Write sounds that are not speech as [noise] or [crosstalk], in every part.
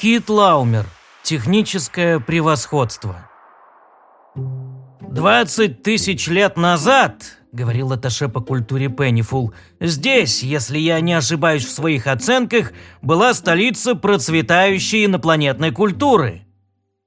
Кит Лаумер. Техническое превосходство. «Двадцать тысяч лет назад», — говорил Аташе по культуре Пеннифул, «здесь, если я не ошибаюсь в своих оценках, была столица процветающей инопланетной культуры».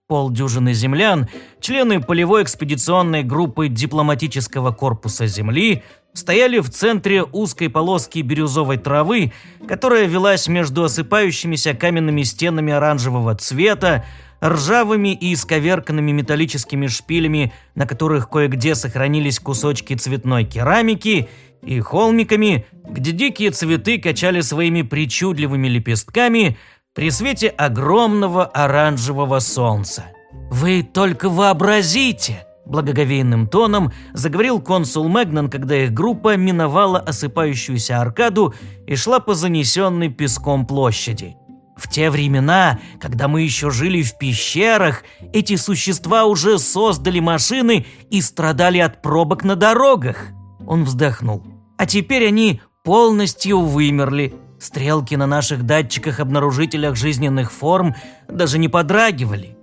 Полдюжины землян, члены полевой экспедиционной группы дипломатического корпуса Земли, стояли в центре узкой полоски бирюзовой травы, которая велась между осыпающимися каменными стенами оранжевого цвета, ржавыми и исковерканными металлическими шпилями, на которых кое-где сохранились кусочки цветной керамики, и холмиками, где дикие цветы качали своими причудливыми лепестками при свете огромного оранжевого солнца. «Вы только вообразите!» Благоговейным тоном заговорил консул Мэгнан, когда их группа миновала осыпающуюся аркаду и шла по занесенной песком площади. В те времена, когда мы еще жили в пещерах, эти существа уже создали машины и страдали от пробок на дорогах. Он вздохнул. А теперь они полностью вымерли. Стрелки на наших датчиках-обнаружителях жизненных форм даже не подрагивали.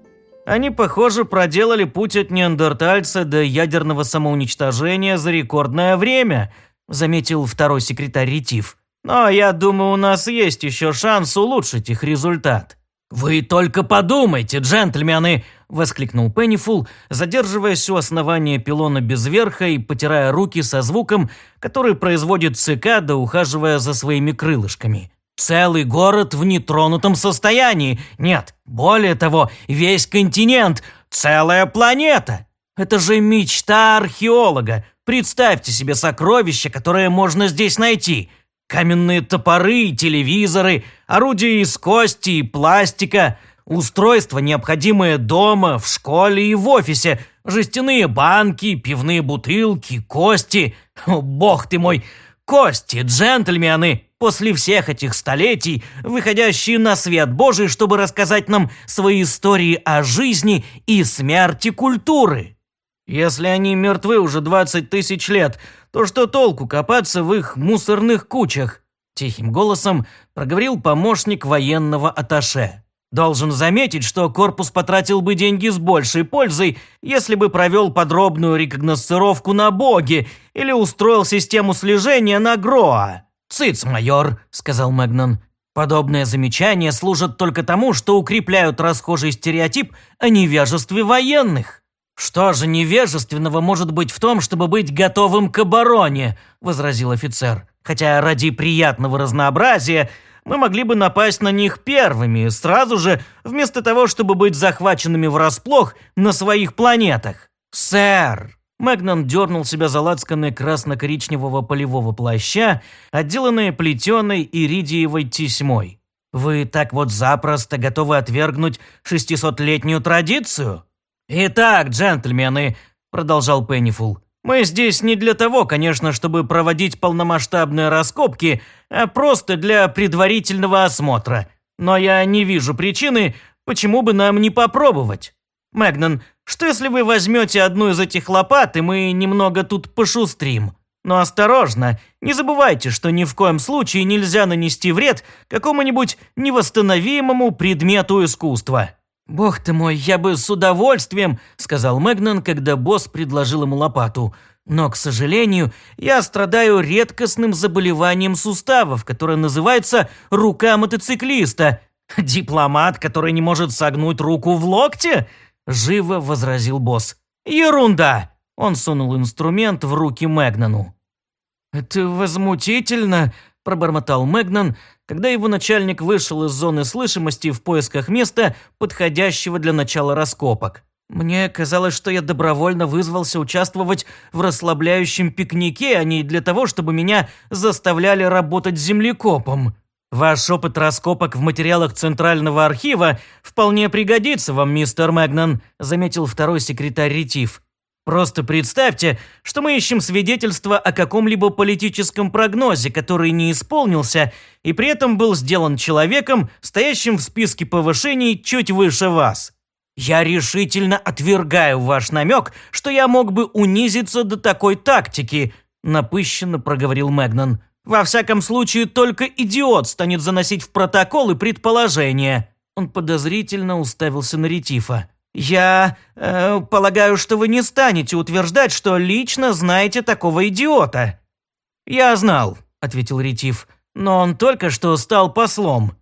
Они, похоже, проделали путь от неандертальца до ядерного самоуничтожения за рекордное время, заметил второй секретарь Ретив. Но я думаю, у нас есть еще шанс улучшить их результат. «Вы только подумайте, джентльмены!» – воскликнул Пеннифул, задерживаясь у основания пилона без верха и потирая руки со звуком, который производит цикада, ухаживая за своими крылышками. «Целый город в нетронутом состоянии! Нет, более того, весь континент, целая планета! Это же мечта археолога! Представьте себе сокровище, которое можно здесь найти!» Каменные топоры, телевизоры, орудия из кости и пластика, устройства, необходимые дома, в школе и в офисе, жестяные банки, пивные бутылки, кости. О, бог ты мой, кости, джентльмены, после всех этих столетий, выходящие на свет Божий, чтобы рассказать нам свои истории о жизни и смерти культуры. Если они мертвы уже 20 тысяч лет, то что толку копаться в их мусорных кучах? Тихим голосом проговорил помощник военного аташе. Должен заметить, что корпус потратил бы деньги с большей пользой, если бы провел подробную рекогносцировку на Боге или устроил систему слежения на Гроа. «Цыц, майор», — сказал Мэгнон. «Подобные замечания служат только тому, что укрепляют расхожий стереотип о невежестве военных». «Что же невежественного может быть в том, чтобы быть готовым к обороне?» – возразил офицер. «Хотя ради приятного разнообразия мы могли бы напасть на них первыми, сразу же, вместо того, чтобы быть захваченными врасплох на своих планетах». «Сэр!» Мэгнон дернул себя за лацканы красно-коричневого полевого плаща, отделанные плетеной иридиевой тесьмой. «Вы так вот запросто готовы отвергнуть шестисотлетнюю традицию?» «Итак, джентльмены», – продолжал Пеннифул, – «мы здесь не для того, конечно, чтобы проводить полномасштабные раскопки, а просто для предварительного осмотра. Но я не вижу причины, почему бы нам не попробовать. Мэгнан, что если вы возьмете одну из этих лопат, и мы немного тут пошустрим?» Но осторожно, не забывайте, что ни в коем случае нельзя нанести вред какому-нибудь невосстановимому предмету искусства. «Бог ты мой, я бы с удовольствием», – сказал Мэгнан, когда босс предложил ему лопату. «Но, к сожалению, я страдаю редкостным заболеванием суставов, которое называется рука мотоциклиста. Дипломат, который не может согнуть руку в локте?» – живо возразил босс. «Ерунда!» – он сунул инструмент в руки Мэгнану. «Это возмутительно», – пробормотал Мэгнан, когда его начальник вышел из зоны слышимости в поисках места, подходящего для начала раскопок. Мне казалось, что я добровольно вызвался участвовать в расслабляющем пикнике, а не для того, чтобы меня заставляли работать землекопом. Ваш опыт раскопок в материалах Центрального архива вполне пригодится вам, мистер Мэгнан, заметил второй секретарь Ретив. Просто представьте, что мы ищем свидетельство о каком-либо политическом прогнозе, который не исполнился, и при этом был сделан человеком, стоящим в списке повышений чуть выше вас. Я решительно отвергаю ваш намек, что я мог бы унизиться до такой тактики, напыщенно проговорил Мэгнан. Во всяком случае, только идиот станет заносить в протоколы предположения. Он подозрительно уставился на Ретифа. «Я э, полагаю, что вы не станете утверждать, что лично знаете такого идиота». «Я знал», – ответил Ретиф, – «но он только что стал послом».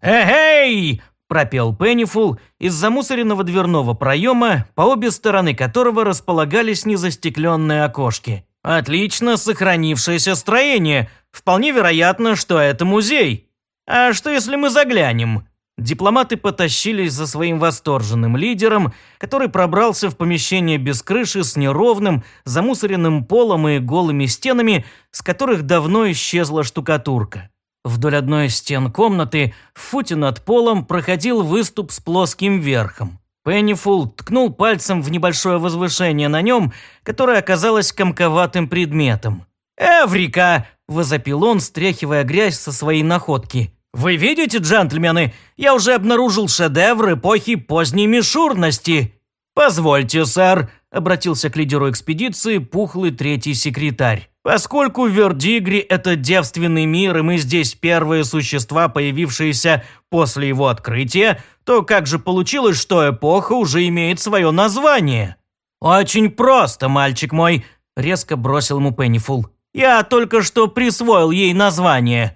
«Эй-эй!» – пропел Пеннифул из замусоренного дверного проема, по обе стороны которого располагались незастекленные окошки. «Отлично сохранившееся строение. Вполне вероятно, что это музей. А что если мы заглянем?» Дипломаты потащились за своим восторженным лидером, который пробрался в помещение без крыши с неровным, замусоренным полом и голыми стенами, с которых давно исчезла штукатурка. Вдоль одной из стен комнаты, в футе над полом, проходил выступ с плоским верхом. Пеннифул ткнул пальцем в небольшое возвышение на нем, которое оказалось комковатым предметом. «Эврика!» – возопил он, стряхивая грязь со своей находки – вы видите, джентльмены, я уже обнаружил шедевр эпохи поздней мишурности. Позвольте, сэр, обратился к лидеру экспедиции пухлый третий секретарь. Поскольку в Вердигре это девственный мир, и мы здесь первые существа, появившиеся после его открытия, то как же получилось, что эпоха уже имеет свое название? Очень просто, мальчик мой, резко бросил ему Пеннифул. Я только что присвоил ей название.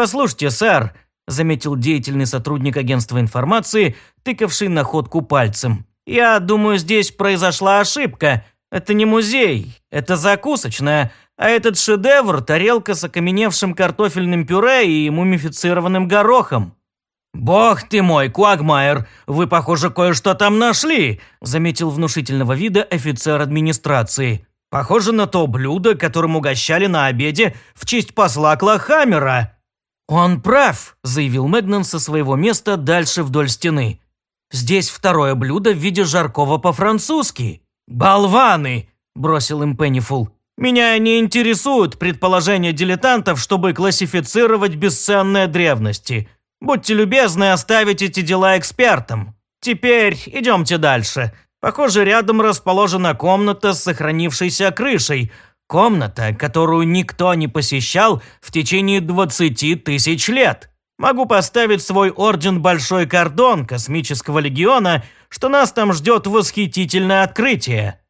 «Послушайте, сэр», – заметил деятельный сотрудник агентства информации, тыкавший находку пальцем. «Я думаю, здесь произошла ошибка. Это не музей, это закусочная, а этот шедевр – тарелка с окаменевшим картофельным пюре и мумифицированным горохом». «Бог ты мой, Куагмайер, вы, похоже, кое-что там нашли», – заметил внушительного вида офицер администрации. «Похоже на то блюдо, которым угощали на обеде в честь посла Клахамера». «Он прав», – заявил Мэгнан со своего места дальше вдоль стены. «Здесь второе блюдо в виде жаркого по-французски». «Болваны!» – бросил им Пеннифул. «Меня не интересуют предположения дилетантов, чтобы классифицировать бесценные древности. Будьте любезны оставить эти дела экспертам. Теперь идемте дальше. Похоже, рядом расположена комната с сохранившейся крышей – Комната, которую никто не посещал в течение 20 тысяч лет. Могу поставить свой орден Большой Кордон Космического Легиона, что нас там ждет восхитительное открытие».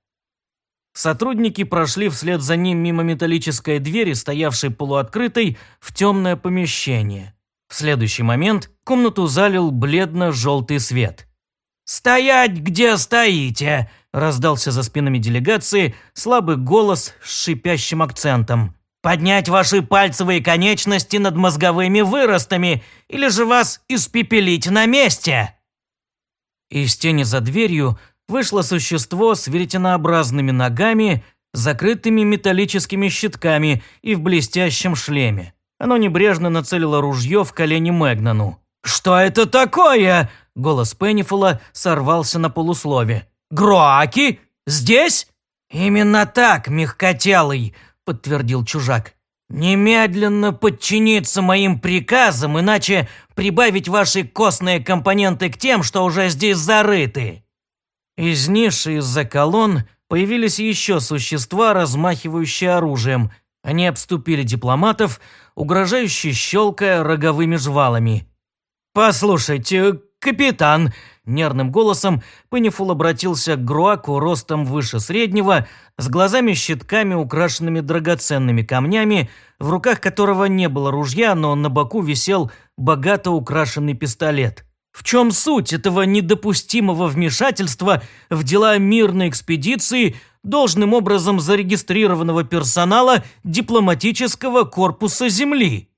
Сотрудники прошли вслед за ним мимо металлической двери, стоявшей полуоткрытой, в темное помещение. В следующий момент комнату залил бледно-желтый свет. «Стоять, где стоите! Раздался за спинами делегации слабый голос с шипящим акцентом. «Поднять ваши пальцевые конечности над мозговыми выростами, или же вас испепелить на месте!» Из тени за дверью вышло существо с веретенообразными ногами, закрытыми металлическими щитками и в блестящем шлеме. Оно небрежно нацелило ружье в колени Мэгнану. «Что это такое?» Голос Пеннифула сорвался на полуслове. Груаки? Здесь?» «Именно так, мягкотелый», – подтвердил чужак. «Немедленно подчиниться моим приказам, иначе прибавить ваши костные компоненты к тем, что уже здесь зарыты». Из ниши из-за колонн появились еще существа, размахивающие оружием. Они обступили дипломатов, угрожающе щелкая роговыми жвалами. «Послушайте, капитан», Нервным голосом Пеннифул обратился к Груаку ростом выше среднего, с глазами-щитками, украшенными драгоценными камнями, в руках которого не было ружья, но на боку висел богато украшенный пистолет. В чем суть этого недопустимого вмешательства в дела мирной экспедиции должным образом зарегистрированного персонала дипломатического корпуса Земли?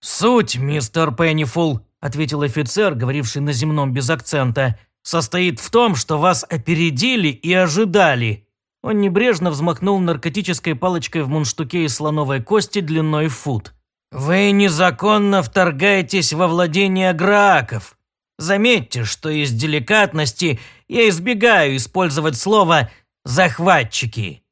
«Суть, мистер Пеннифул», ответил офицер, говоривший на земном без акцента, состоит в том, что вас опередили и ожидали. Он небрежно взмахнул наркотической палочкой в мундштуке из слоновой кости длиной в фут. «Вы незаконно вторгаетесь во владение Грааков. Заметьте, что из деликатности я избегаю использовать слово «захватчики».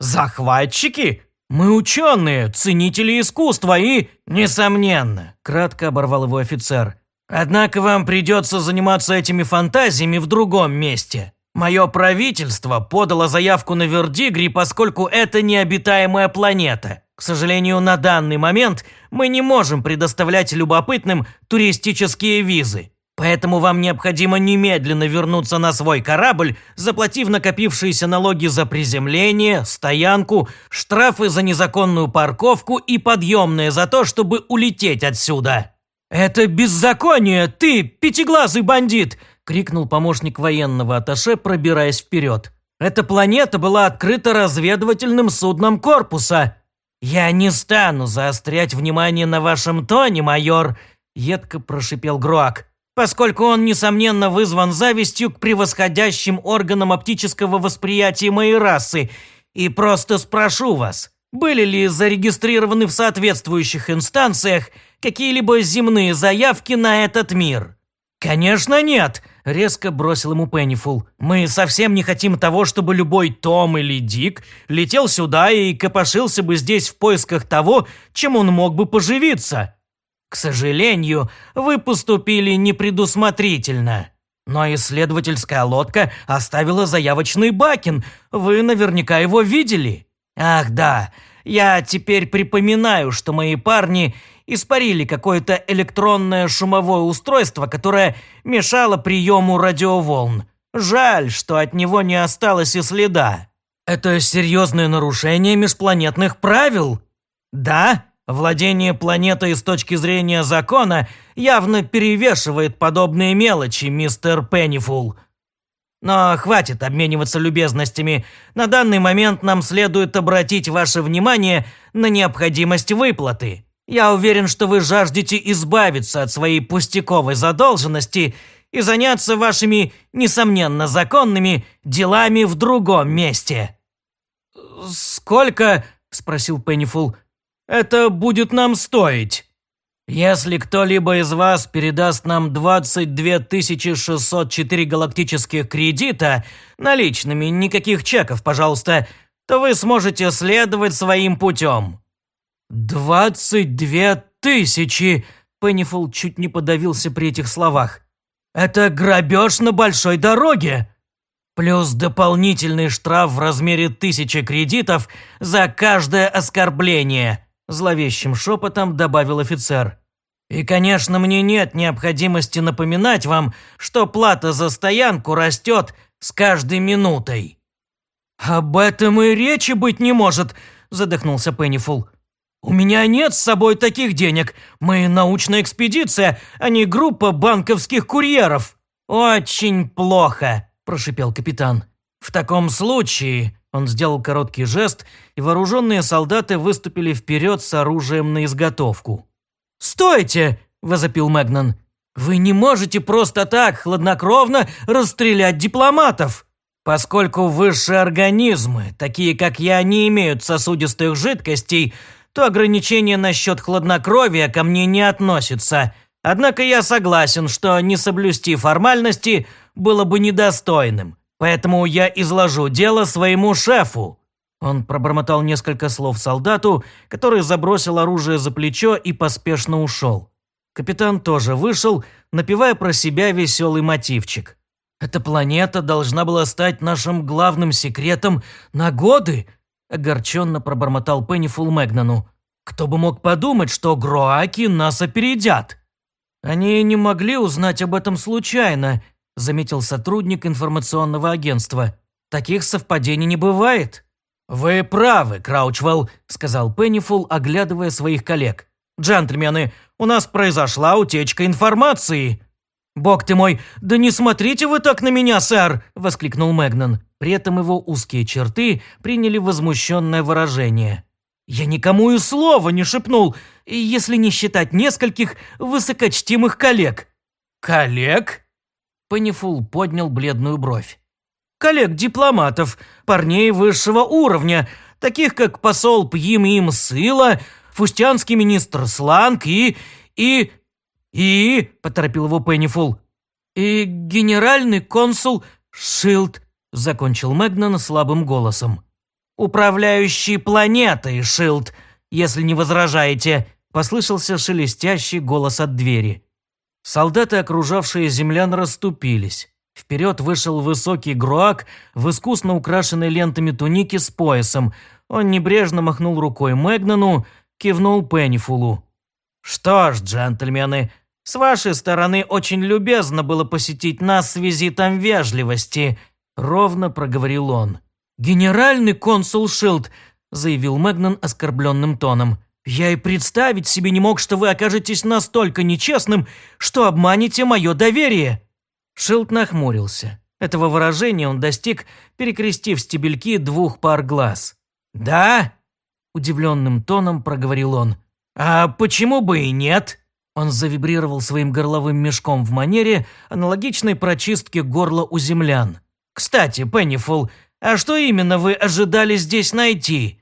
«Захватчики?» «Мы ученые, ценители искусства и...» «Несомненно», – кратко оборвал его офицер. «Однако вам придется заниматься этими фантазиями в другом месте. Мое правительство подало заявку на Вердигри, поскольку это необитаемая планета. К сожалению, на данный момент мы не можем предоставлять любопытным туристические визы. Поэтому вам необходимо немедленно вернуться на свой корабль, заплатив накопившиеся налоги за приземление, стоянку, штрафы за незаконную парковку и подъемные за то, чтобы улететь отсюда». «Это беззаконие, ты, пятиглазый бандит!» – крикнул помощник военного аташе, пробираясь вперед. «Эта планета была открыта разведывательным судном корпуса». «Я не стану заострять внимание на вашем тоне, майор», – едко прошипел Груак поскольку он, несомненно, вызван завистью к превосходящим органам оптического восприятия моей расы, и просто спрошу вас, были ли зарегистрированы в соответствующих инстанциях какие-либо земные заявки на этот мир? «Конечно нет!» – резко бросил ему Пеннифул. «Мы совсем не хотим того, чтобы любой Том или Дик летел сюда и копошился бы здесь в поисках того, чем он мог бы поживиться. К сожалению, вы поступили непредусмотрительно. Но исследовательская лодка оставила заявочный бакин. Вы наверняка его видели. Ах да, я теперь припоминаю, что мои парни испарили какое-то электронное шумовое устройство, которое мешало приему радиоволн. Жаль, что от него не осталось и следа. Это серьезное нарушение межпланетных правил? Да? Владение планетой с точки зрения закона явно перевешивает подобные мелочи, мистер Пеннифул. Но хватит обмениваться любезностями. На данный момент нам следует обратить ваше внимание на необходимость выплаты. Я уверен, что вы жаждете избавиться от своей пустяковой задолженности и заняться вашими, несомненно, законными делами в другом месте». «Сколько?» – спросил Пеннифул – это будет нам стоить. Если кто-либо из вас передаст нам 22 604 галактических кредита, наличными, никаких чеков, пожалуйста, то вы сможете следовать своим путем». «Двадцать две тысячи!» Пеннифул чуть не подавился при этих словах. «Это грабеж на большой дороге!» Плюс дополнительный штраф в размере тысячи кредитов за каждое оскорбление – Зловещим шепотом добавил офицер. «И, конечно, мне нет необходимости напоминать вам, что плата за стоянку растет с каждой минутой». «Об этом и речи быть не может», – задохнулся Пеннифул. «У меня нет с собой таких денег. Мы научная экспедиция, а не группа банковских курьеров». «Очень плохо», – прошипел капитан. «В таком случае он сделал короткий жест, и вооруженные солдаты выступили вперед с оружием на изготовку. «Стойте!» – возопил Мэгнан. «Вы не можете просто так, хладнокровно, расстрелять дипломатов!» Поскольку высшие организмы, такие как я, не имеют сосудистых жидкостей, то ограничение насчет хладнокровия ко мне не относится. Однако я согласен, что не соблюсти формальности было бы недостойным. Поэтому я изложу дело своему шефу». Он пробормотал несколько слов солдату, который забросил оружие за плечо и поспешно ушел. Капитан тоже вышел, напевая про себя веселый мотивчик. «Эта планета должна была стать нашим главным секретом на годы», огорченно пробормотал Пеннифул Мэгнану. «Кто бы мог подумать, что Гроаки нас опередят?» Они не могли узнать об этом случайно, заметил сотрудник информационного агентства. «Таких совпадений не бывает». «Вы правы, Краучвелл», – сказал Пеннифул, оглядывая своих коллег. «Джентльмены, у нас произошла утечка информации». «Бог ты мой, да не смотрите вы так на меня, сэр!» – воскликнул Мэгнан. При этом его узкие черты приняли возмущенное выражение. «Я никому и слова не шепнул, если не считать нескольких высокочтимых коллег». «Коллег?» Пеннифул поднял бледную бровь. «Коллег-дипломатов, парней высшего уровня, таких как посол Пьим Им Сыла, фустянский министр Сланг и... и... и...» – поторопил его Пеннифул. «И генеральный консул Шилд», – закончил Мэгнан слабым голосом. «Управляющий планетой, Шилд, если не возражаете», – послышался шелестящий голос от двери. Солдаты, окружавшие землян, расступились. Вперед вышел высокий груак в искусно украшенной лентами туники с поясом. Он небрежно махнул рукой Мэгнану, кивнул Пеннифулу. «Что ж, джентльмены, С вашей стороны очень любезно было посетить нас с визитом вежливости», – ровно проговорил он. «Генеральный консул Шилд», – заявил Мэгнан оскорбленным тоном. «Я и представить себе не мог, что вы окажетесь настолько нечестным, что обманете мое доверие». Шилд нахмурился. Этого выражения он достиг, перекрестив стебельки двух пар глаз. «Да?» – удивленным тоном проговорил он. «А почему бы и нет?» Он завибрировал своим горловым мешком в манере, аналогичной прочистке горла у землян. «Кстати, Пеннифул, а что именно вы ожидали здесь найти?»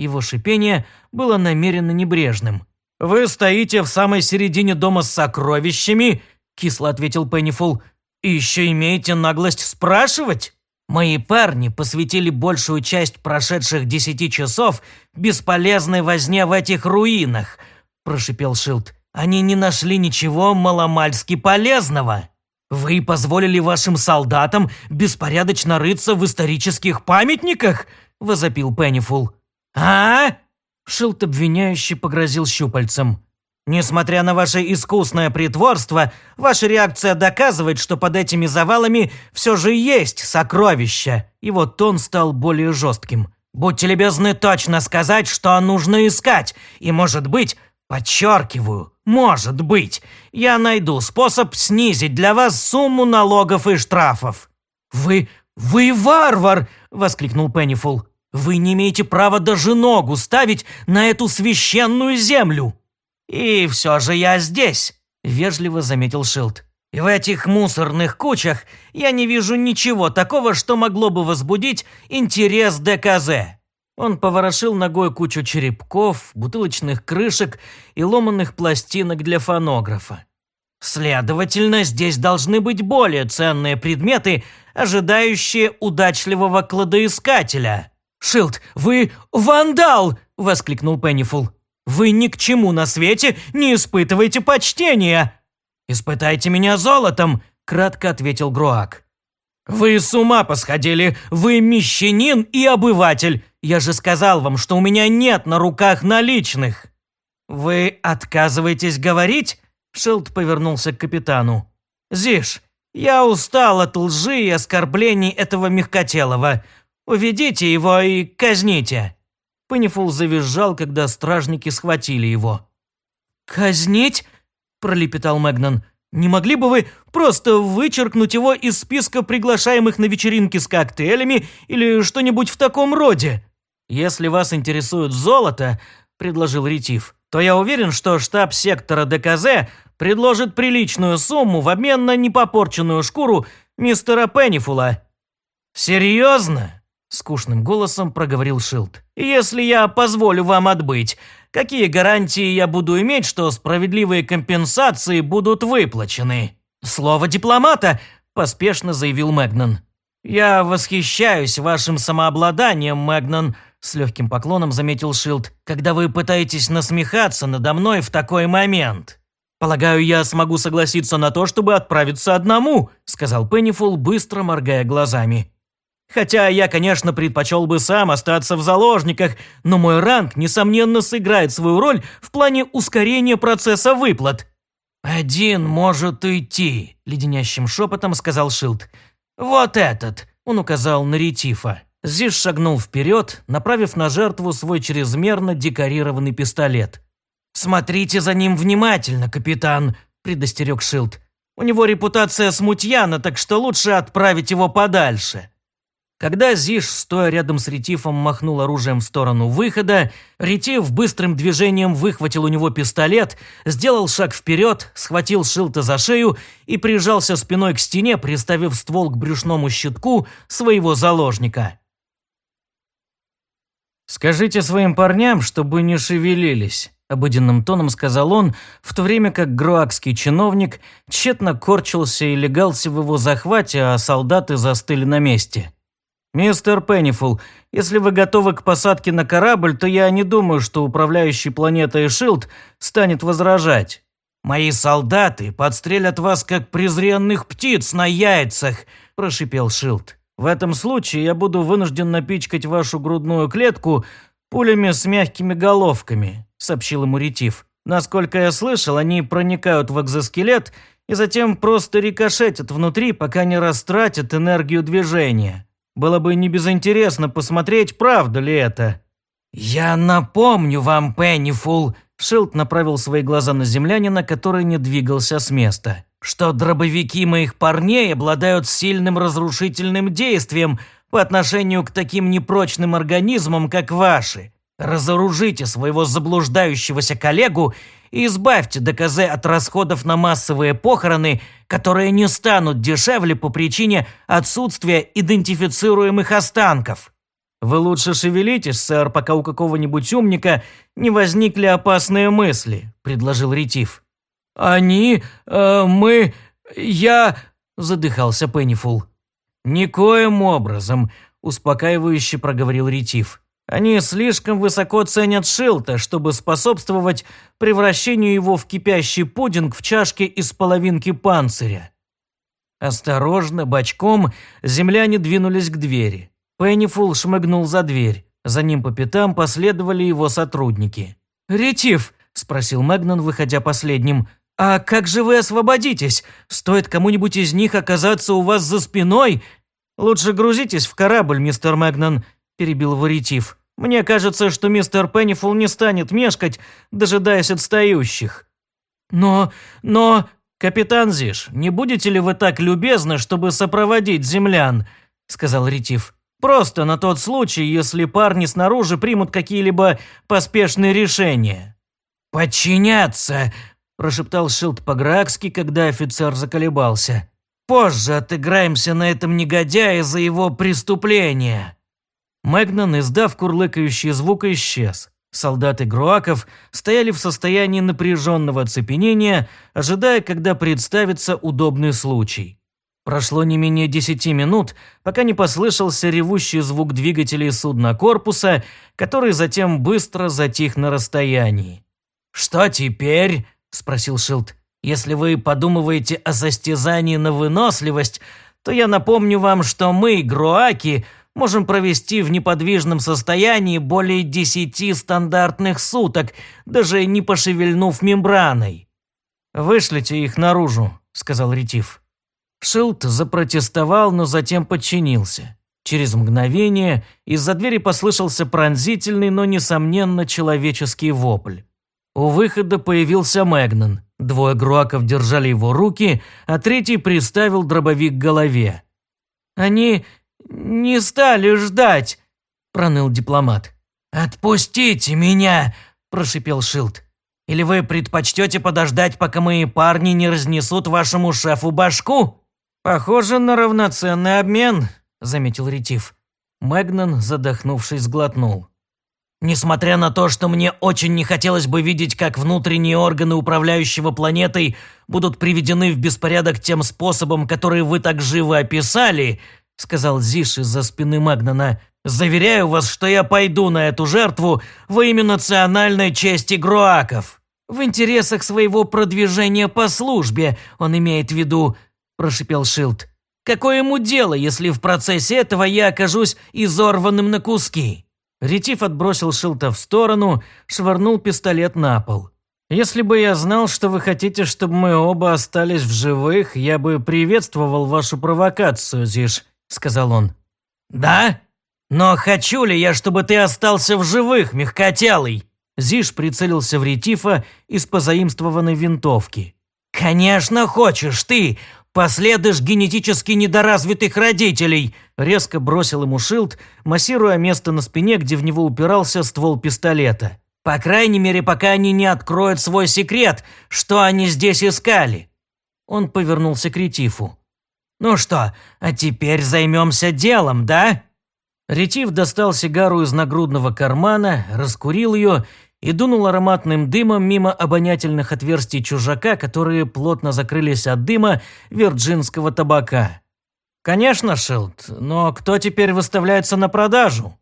Его шипение было намеренно небрежным. «Вы стоите в самой середине дома с сокровищами?» – кисло ответил Пеннифул. «И еще имеете наглость спрашивать?» Мои парни посвятили большую часть прошедших десяти часов бесполезной возне в этих руинах», – прошипел Шилд. «Они не нашли ничего маломальски полезного. Вы позволили вашим солдатам беспорядочно рыться в исторических памятниках?» – возопил Пеннифул. «А?» – Шилд обвиняюще погрозил щупальцем. Несмотря на ваше искусное притворство, ваша реакция доказывает, что под этими завалами все же есть сокровища. Его тон стал более жестким. Будьте любезны точно сказать, что нужно искать. И, может быть, подчеркиваю, может быть, я найду способ снизить для вас сумму налогов и штрафов. Вы... вы варвар! воскликнул Пеннифул. Вы не имеете права даже ногу ставить на эту священную землю. «И все же я здесь», – вежливо заметил Шилд. «И в этих мусорных кучах я не вижу ничего такого, что могло бы возбудить интерес ДКЗ». Он поворошил ногой кучу черепков, бутылочных крышек и ломанных пластинок для фонографа. Следовательно, здесь должны быть более ценные предметы, ожидающие удачливого кладоискателя. «Шилд, вы вандал!» – воскликнул Пеннифул. Вы ни к чему на свете не испытываете почтения!» «Испытайте меня золотом!» – кратко ответил Груак. «Вы с ума посходили! Вы мещанин и обыватель! Я же сказал вам, что у меня нет на руках наличных!» «Вы отказываетесь говорить?» Шилд повернулся к капитану. «Зиш, я устал от лжи и оскорблений этого мягкотелого. Уведите его и казните!» Пеннифул завизжал, когда стражники схватили его. «Казнить?» – пролепетал Мэгнан. «Не могли бы вы просто вычеркнуть его из списка приглашаемых на вечеринки с коктейлями или что-нибудь в таком роде?» «Если вас интересует золото», – предложил Ретив, «то я уверен, что штаб сектора ДКЗ предложит приличную сумму в обмен на непопорченную шкуру мистера Пеннифула». «Серьезно?» Скучным голосом проговорил Шилд. «Если я позволю вам отбыть, какие гарантии я буду иметь, что справедливые компенсации будут выплачены?» «Слово дипломата!» – поспешно заявил Мэгнан. «Я восхищаюсь вашим самообладанием, Мэгнан», – с легким поклоном заметил Шилд, «когда вы пытаетесь насмехаться надо мной в такой момент». «Полагаю, я смогу согласиться на то, чтобы отправиться одному», – сказал Пеннифул, быстро моргая глазами. Хотя я, конечно, предпочел бы сам остаться в заложниках, но мой ранг, несомненно, сыграет свою роль в плане ускорения процесса выплат. «Один может уйти», – леденящим шепотом сказал Шилд. «Вот этот», – он указал на Ретифа. Зиш шагнул вперед, направив на жертву свой чрезмерно декорированный пистолет. «Смотрите за ним внимательно, капитан», – предостерег Шилд. «У него репутация смутьяна, так что лучше отправить его подальше». Когда Зиш, стоя рядом с Ретифом, махнул оружием в сторону выхода, Ретив быстрым движением выхватил у него пистолет, сделал шаг вперед, схватил Шилта за шею и прижался спиной к стене, приставив ствол к брюшному щитку своего заложника. «Скажите своим парням, чтобы не шевелились», – обыденным тоном сказал он, в то время как груакский чиновник тщетно корчился и легался в его захвате, а солдаты застыли на месте. «Мистер Пеннифул, если вы готовы к посадке на корабль, то я не думаю, что управляющий планетой Шилд станет возражать. Мои солдаты подстрелят вас, как презренных птиц на яйцах», – прошипел Шилд. «В этом случае я буду вынужден напичкать вашу грудную клетку пулями с мягкими головками», – сообщил ему Ретив. Насколько я слышал, они проникают в экзоскелет и затем просто рикошетят внутри, пока не растратят энергию движения. Было бы не безинтересно посмотреть, правда ли это. «Я напомню вам, Пеннифул», – Шилд направил свои глаза на землянина, который не двигался с места, «что дробовики моих парней обладают сильным разрушительным действием по отношению к таким непрочным организмам, как ваши. Разоружите своего заблуждающегося коллегу и избавьте ДКЗ от расходов на массовые похороны, которые не станут дешевле по причине отсутствия идентифицируемых останков. Вы лучше шевелитесь, сэр, пока у какого-нибудь умника не возникли опасные мысли, предложил Ретив. Они, э, мы, я, задыхался Пеннифул. Никоим образом, успокаивающе проговорил Ретив. Они слишком высоко ценят Шилта, чтобы способствовать превращению его в кипящий пудинг в чашке из половинки панциря. Осторожно, бочком, земляне двинулись к двери. Пеннифул шмыгнул за дверь. За ним по пятам последовали его сотрудники. «Ретив», – спросил Мэгнон, выходя последним, – «а как же вы освободитесь? Стоит кому-нибудь из них оказаться у вас за спиной?» «Лучше грузитесь в корабль, мистер Мэгнон», – перебил его Ретив. Мне кажется, что мистер Пеннифул не станет мешкать, дожидаясь отстающих. Но, но... Капитан Зиш, не будете ли вы так любезны, чтобы сопроводить землян? Сказал Ретив. Просто на тот случай, если парни снаружи примут какие-либо поспешные решения. «Подчиняться!» – прошептал Шилд по-гракски, когда офицер заколебался. «Позже отыграемся на этом негодяе за его преступление!» Мэгнон, издав курлыкающий звук, исчез. Солдаты Груаков стояли в состоянии напряженного оцепенения, ожидая, когда представится удобный случай. Прошло не менее десяти минут, пока не послышался ревущий звук двигателей судна корпуса, который затем быстро затих на расстоянии. «Что теперь?» – спросил Шилд. «Если вы подумываете о состязании на выносливость, то я напомню вам, что мы, Груаки – можем провести в неподвижном состоянии более десяти стандартных суток, даже не пошевельнув мембраной. «Вышлите их наружу», – сказал Ретив. Шилд запротестовал, но затем подчинился. Через мгновение из-за двери послышался пронзительный, но, несомненно, человеческий вопль. У выхода появился Мэгнон. Двое груаков держали его руки, а третий приставил дробовик к голове. «Они «Не стали ждать», – проныл дипломат. «Отпустите меня», – прошипел Шилд. «Или вы предпочтете подождать, пока мои парни не разнесут вашему шефу башку?» «Похоже на равноценный обмен», – заметил Ретив. Мэгнон, задохнувшись, сглотнул. «Несмотря на то, что мне очень не хотелось бы видеть, как внутренние органы управляющего планетой будут приведены в беспорядок тем способом, который вы так живо описали», сказал Зиш из-за спины Магнана. «Заверяю вас, что я пойду на эту жертву во имя национальной чести Груаков. В интересах своего продвижения по службе, он имеет в виду», – прошипел Шилд. «Какое ему дело, если в процессе этого я окажусь изорванным на куски?» Ретив отбросил Шилта в сторону, швырнул пистолет на пол. «Если бы я знал, что вы хотите, чтобы мы оба остались в живых, я бы приветствовал вашу провокацию, Зиш», сказал он. «Да? Но хочу ли я, чтобы ты остался в живых, мягкотелый?» Зиш прицелился в Ретифа из позаимствованной винтовки. «Конечно хочешь ты! Последуешь генетически недоразвитых родителей!» Резко бросил ему шилд, массируя место на спине, где в него упирался ствол пистолета. «По крайней мере, пока они не откроют свой секрет, что они здесь искали!» Он повернулся к Ретифу. «Ну что, а теперь займемся делом, да?» Ретив достал сигару из нагрудного кармана, раскурил ее и дунул ароматным дымом мимо обонятельных отверстий чужака, которые плотно закрылись от дыма вирджинского табака. «Конечно, Шилд, но кто теперь выставляется на продажу?»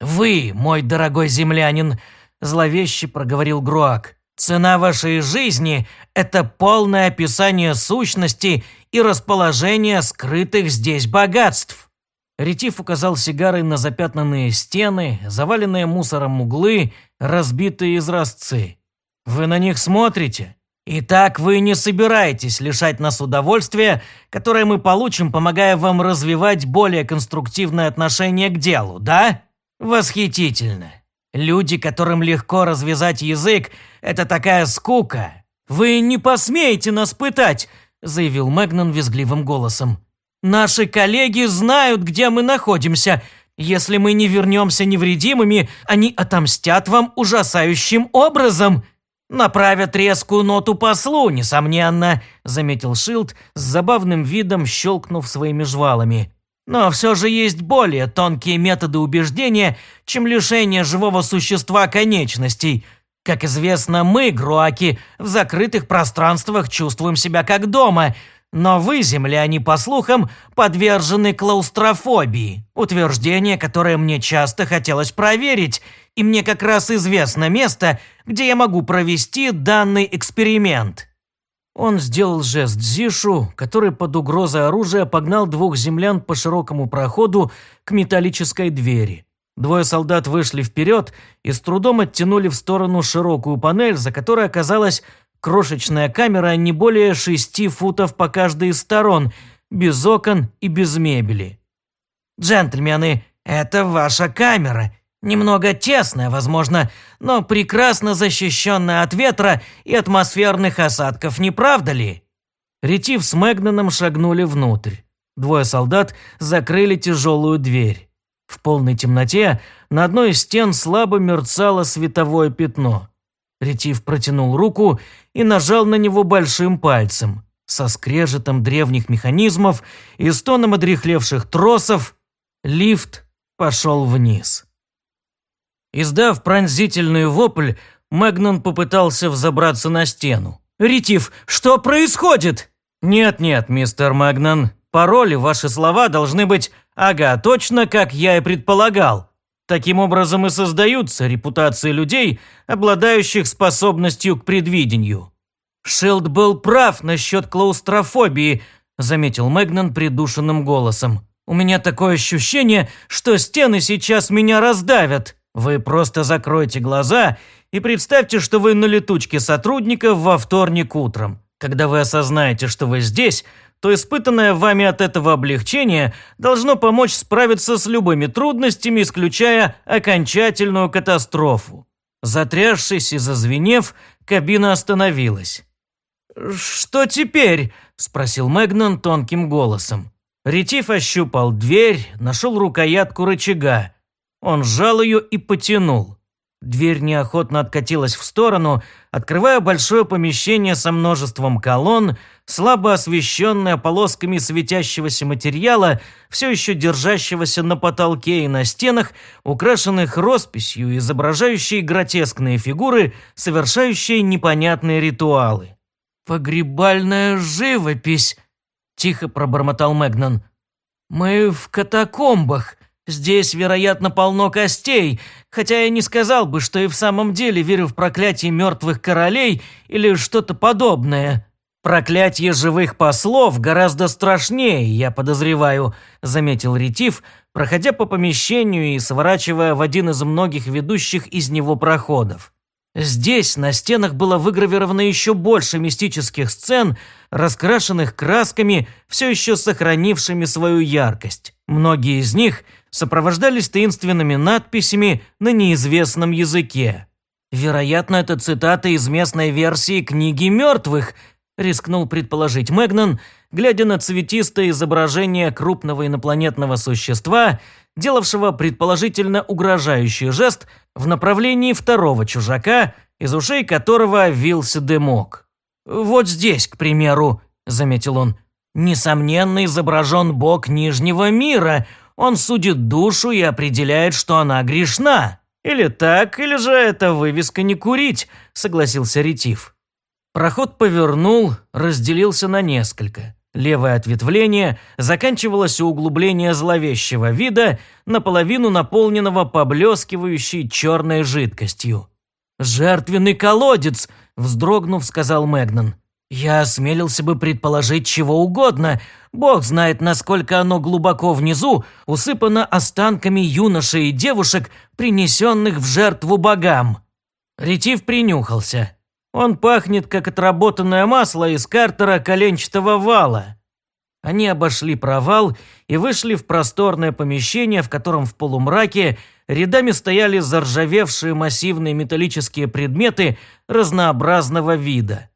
«Вы, мой дорогой землянин», – зловеще проговорил Груак. Цена вашей жизни – это полное описание сущности и расположения скрытых здесь богатств. Ретив указал сигарой на запятнанные стены, заваленные мусором углы, разбитые изразцы. Вы на них смотрите? Итак, вы не собираетесь лишать нас удовольствия, которое мы получим, помогая вам развивать более конструктивное отношение к делу, да? Восхитительно. Люди, которым легко развязать язык, это такая скука. Вы не посмеете нас пытать, заявил Мэгнон визгливым голосом. Наши коллеги знают, где мы находимся. Если мы не вернемся невредимыми, они отомстят вам ужасающим образом. «Направят резкую ноту послу, несомненно», – заметил Шилд с забавным видом, щелкнув своими жвалами. «Но все же есть более тонкие методы убеждения, чем лишение живого существа конечностей. Как известно, мы, груаки, в закрытых пространствах чувствуем себя как дома, но вы, земляне, по слухам, подвержены клаустрофобии. Утверждение, которое мне часто хотелось проверить, и мне как раз известно место, где я могу провести данный эксперимент». Он сделал жест Зишу, который под угрозой оружия погнал двух землян по широкому проходу к металлической двери. Двое солдат вышли вперед и с трудом оттянули в сторону широкую панель, за которой оказалась Крошечная камера не более шести футов по каждой из сторон, без окон и без мебели. «Джентльмены, это ваша камера. Немного тесная, возможно, но прекрасно защищенная от ветра и атмосферных осадков, не правда ли?» Ретив с Мэгноном шагнули внутрь. Двое солдат закрыли тяжелую дверь. В полной темноте на одной из стен слабо мерцало световое пятно. Ретив протянул руку и нажал на него большим пальцем. Со скрежетом древних механизмов и стоном одрехлевших тросов лифт пошел вниз. Издав пронзительный вопль, Мэгнон попытался взобраться на стену. «Ретив, что происходит?» «Нет-нет, мистер Мэгнон, пароли, ваши слова должны быть «ага, точно, как я и предполагал». Таким образом и создаются репутации людей, обладающих способностью к предвидению. «Шилд был прав насчет клаустрофобии», – заметил Мэгнан придушенным голосом. «У меня такое ощущение, что стены сейчас меня раздавят. Вы просто закройте глаза и представьте, что вы на летучке сотрудников во вторник утром. Когда вы осознаете, что вы здесь – то испытанное вами от этого облегчение должно помочь справиться с любыми трудностями, исключая окончательную катастрофу. Затрясшись и зазвенев, кабина остановилась. «Что теперь?» – спросил Мэгнон тонким голосом. Ретив ощупал дверь, нашел рукоятку рычага. Он сжал ее и потянул. Дверь неохотно откатилась в сторону, открывая большое помещение со множеством колонн, слабо освещенное полосками светящегося материала, все еще держащегося на потолке и на стенах, украшенных росписью, изображающей гротескные фигуры, совершающие непонятные ритуалы. «Погребальная живопись!» – тихо пробормотал Мэгнон. «Мы в катакомбах!» Здесь, вероятно, полно костей, хотя я не сказал бы, что и в самом деле верю в проклятие мертвых королей или что-то подобное. Проклятие живых послов гораздо страшнее, я подозреваю, заметил Ретив, проходя по помещению и сворачивая в один из многих ведущих из него проходов. Здесь на стенах было выгравировано еще больше мистических сцен, раскрашенных красками, все еще сохранившими свою яркость. Многие из них сопровождались таинственными надписями на неизвестном языке. Вероятно, это цитата из местной версии книги мертвых, рискнул предположить Мэгнон, глядя на цветистое изображение крупного инопланетного существа, делавшего предположительно угрожающий жест в направлении второго чужака, из ушей которого вился дымок. «Вот здесь, к примеру», – заметил он, – «несомненно изображен бог Нижнего мира. Он судит душу и определяет, что она грешна. Или так, или же это вывеска «не курить», – согласился Ретив. Проход повернул, разделился на несколько. Левое ответвление заканчивалось у углубления зловещего вида, наполовину наполненного поблескивающей черной жидкостью. «Жертвенный колодец!» – вздрогнув, сказал Мэгнан. «Я осмелился бы предположить чего угодно. Бог знает, насколько оно глубоко внизу усыпано останками юношей и девушек, принесенных в жертву богам». Ретив принюхался. Он пахнет, как отработанное масло из картера коленчатого вала». Они обошли провал и вышли в просторное помещение, в котором в полумраке рядами стояли заржавевшие массивные металлические предметы разнообразного вида.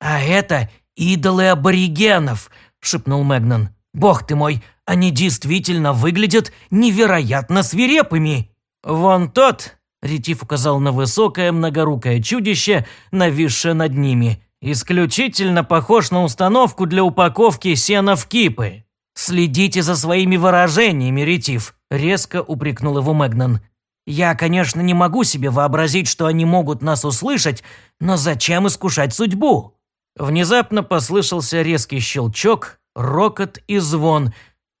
«А это идолы аборигенов», – шепнул Мэгнан. «Бог ты мой, они действительно выглядят невероятно свирепыми». «Вон тот», – Ретив указал на высокое многорукое чудище, нависшее над ними – Исключительно похож на установку для упаковки сена в кипы. Следите за своими выражениями, Ретив, резко упрекнул его Мэгнан. Я, конечно, не могу себе вообразить, что они могут нас услышать, но зачем искушать судьбу? Внезапно послышался резкий щелчок, рокот и звон.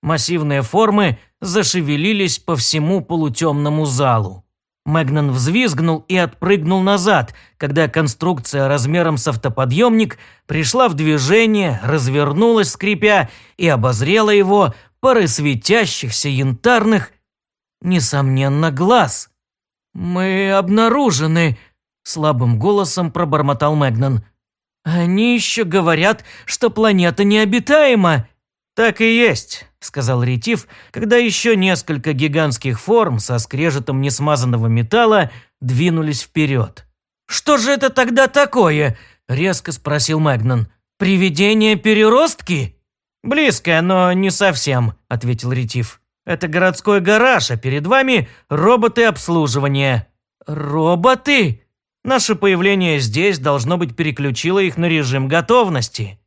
Массивные формы зашевелились по всему полутемному залу. Мэгнан взвизгнул и отпрыгнул назад, когда конструкция размером с автоподъемник пришла в движение, развернулась, скрипя, и обозрела его пары светящихся янтарных, несомненно, глаз. «Мы обнаружены», – слабым голосом пробормотал Мэгнан. «Они еще говорят, что планета необитаема». «Так и есть», – сказал Ретив, когда еще несколько гигантских форм со скрежетом несмазанного металла двинулись вперед. «Что же это тогда такое?» – резко спросил Мэгнан. «Привидение переростки?» «Близко, но не совсем», – ответил Ретив. «Это городской гараж, а перед вами роботы обслуживания». «Роботы?» Наше появление здесь, должно быть, переключило их на режим готовности.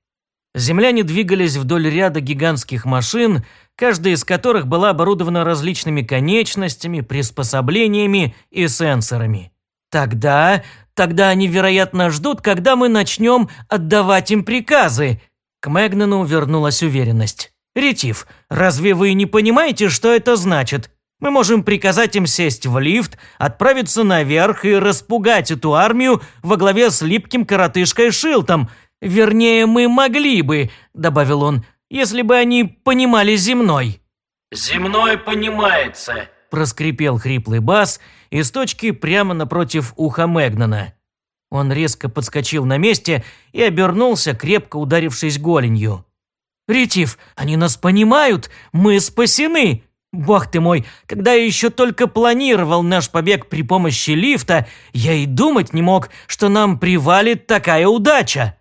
Земляне двигались вдоль ряда гигантских машин, каждая из которых была оборудована различными конечностями, приспособлениями и сенсорами. Тогда, тогда они, вероятно, ждут, когда мы начнем отдавать им приказы. К Мэгнану вернулась уверенность. «Ретив, разве вы не понимаете, что это значит? Мы можем приказать им сесть в лифт, отправиться наверх и распугать эту армию во главе с липким коротышкой Шилтом – Вернее, мы могли бы, добавил он, если бы они понимали земной. Земной понимается, проскрипел хриплый бас из точки прямо напротив уха Мегнана. Он резко подскочил на месте и обернулся, крепко ударившись голенью. «Ретив, они нас понимают! Мы спасены! Бог ты мой, когда я еще только планировал наш побег при помощи лифта, я и думать не мог, что нам привалит такая удача!»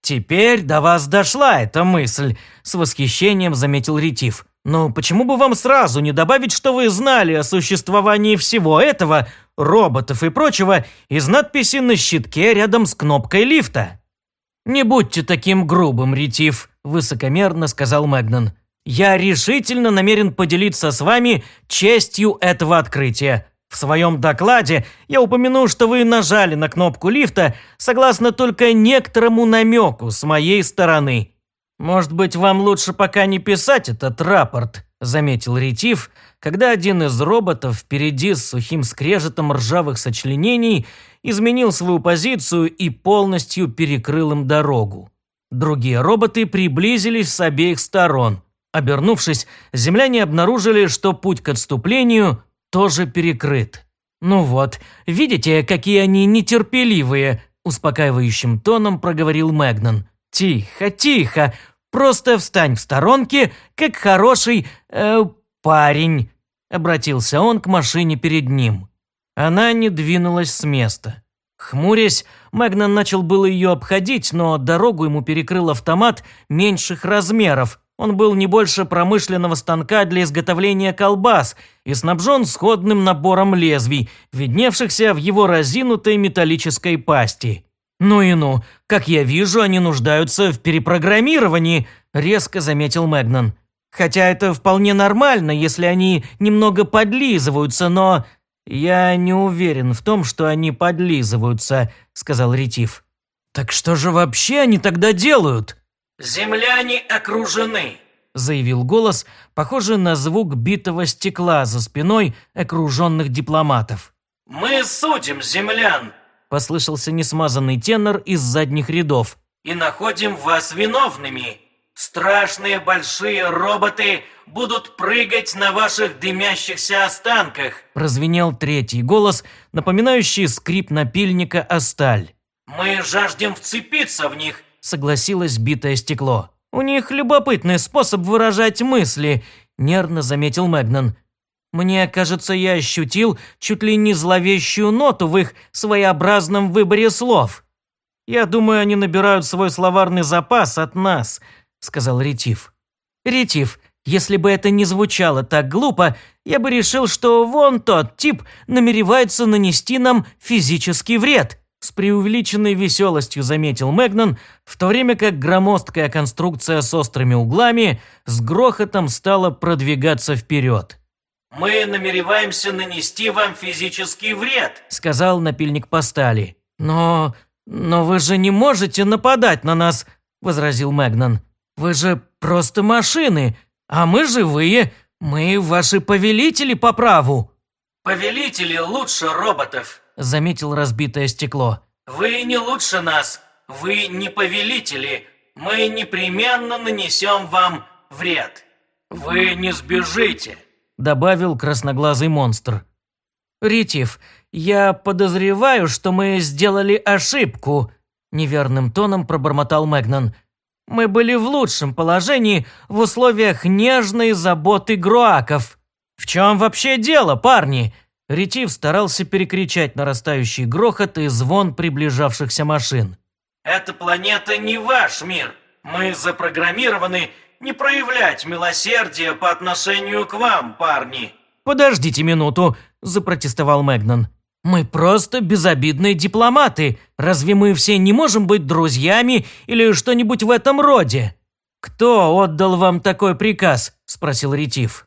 «Теперь до вас дошла эта мысль», – с восхищением заметил Ретив. «Но почему бы вам сразу не добавить, что вы знали о существовании всего этого, роботов и прочего, из надписи на щитке рядом с кнопкой лифта?» «Не будьте таким грубым, Ретив», – высокомерно сказал Мэгнан. «Я решительно намерен поделиться с вами честью этого открытия. В своем докладе я упомяну, что вы нажали на кнопку лифта согласно только некоторому намеку с моей стороны. Может быть, вам лучше пока не писать этот рапорт, заметил Ретив, когда один из роботов впереди с сухим скрежетом ржавых сочленений изменил свою позицию и полностью перекрыл им дорогу. Другие роботы приблизились с обеих сторон. Обернувшись, земляне обнаружили, что путь к отступлению тоже перекрыт. Ну вот, видите, какие они нетерпеливые, успокаивающим тоном проговорил Мэгнан. Тихо, тихо, просто встань в сторонке, как хороший э, парень, обратился он к машине перед ним. Она не двинулась с места. Хмурясь, Мэгнан начал было ее обходить, но дорогу ему перекрыл автомат меньших размеров, он был не больше промышленного станка для изготовления колбас и снабжен сходным набором лезвий, видневшихся в его разинутой металлической пасти. «Ну и ну, как я вижу, они нуждаются в перепрограммировании», – резко заметил Мэгнан. «Хотя это вполне нормально, если они немного подлизываются, но...» «Я не уверен в том, что они подлизываются», – сказал Ретив. «Так что же вообще они тогда делают?» «Земляне окружены», – заявил голос, похожий на звук битого стекла за спиной окруженных дипломатов. «Мы судим землян», – послышался несмазанный тенор из задних рядов. «И находим вас виновными. Страшные большие роботы будут прыгать на ваших дымящихся останках», – прозвенел третий голос, напоминающий скрип напильника о сталь. Мы жаждем вцепиться в них, согласилось битое стекло. «У них любопытный способ выражать мысли», – нервно заметил Мэгнан. «Мне кажется, я ощутил чуть ли не зловещую ноту в их своеобразном выборе слов. Я думаю, они набирают свой словарный запас от нас», – сказал Ретив. «Ретив, если бы это не звучало так глупо, я бы решил, что вон тот тип намеревается нанести нам физический вред». С преувеличенной веселостью заметил Мэгнан, в то время как громоздкая конструкция с острыми углами с грохотом стала продвигаться вперед. «Мы намереваемся нанести вам физический вред», – сказал напильник по стали. «Но... но вы же не можете нападать на нас», – возразил Мэгнан. «Вы же просто машины, а мы живые, мы ваши повелители по праву». «Повелители лучше роботов», – заметил разбитое стекло. «Вы не лучше нас, вы не повелители, мы непременно нанесем вам вред. Вы не сбежите», – добавил красноглазый монстр. «Ритив, я подозреваю, что мы сделали ошибку», – неверным тоном пробормотал Мэгнан. «Мы были в лучшем положении в условиях нежной заботы Груаков». «В чем вообще дело, парни?» Ретив старался перекричать нарастающий грохот и звон приближавшихся машин. «Эта планета не ваш мир. Мы запрограммированы не проявлять милосердие по отношению к вам, парни». «Подождите минуту», – запротестовал Мэгнан. «Мы просто безобидные дипломаты. Разве мы все не можем быть друзьями или что-нибудь в этом роде?» «Кто отдал вам такой приказ?» – спросил Ретив.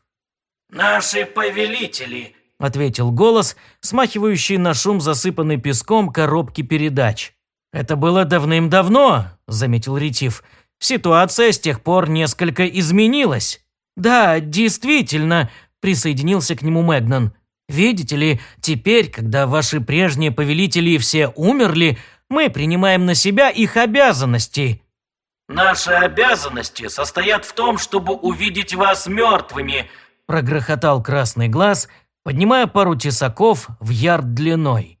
«Наши повелители», – ответил голос, смахивающий на шум засыпанный песком коробки передач. «Это было давным-давно», – заметил Ретив. «Ситуация с тех пор несколько изменилась». «Да, действительно», – присоединился к нему Мэгнан. «Видите ли, теперь, когда ваши прежние повелители все умерли, мы принимаем на себя их обязанности». «Наши обязанности состоят в том, чтобы увидеть вас мертвыми», – прогрохотал красный глаз – поднимая пару тесаков в ярд длиной.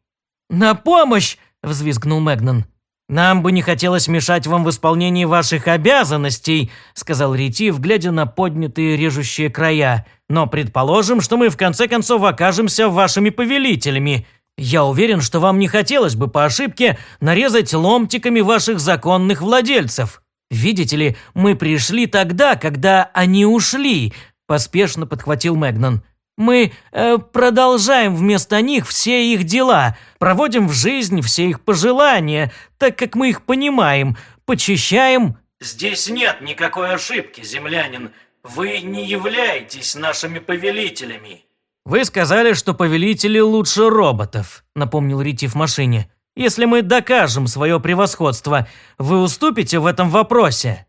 «На помощь!» – взвизгнул Мэгнан. «Нам бы не хотелось мешать вам в исполнении ваших обязанностей», – сказал Ретив, глядя на поднятые режущие края. «Но предположим, что мы в конце концов окажемся вашими повелителями. Я уверен, что вам не хотелось бы по ошибке нарезать ломтиками ваших законных владельцев. Видите ли, мы пришли тогда, когда они ушли», – поспешно подхватил Мэгнан. Мы э, продолжаем вместо них все их дела, проводим в жизнь все их пожелания, так как мы их понимаем, почищаем...» «Здесь нет никакой ошибки, землянин. Вы не являетесь нашими повелителями». «Вы сказали, что повелители лучше роботов», — напомнил Рити в машине. «Если мы докажем свое превосходство, вы уступите в этом вопросе?»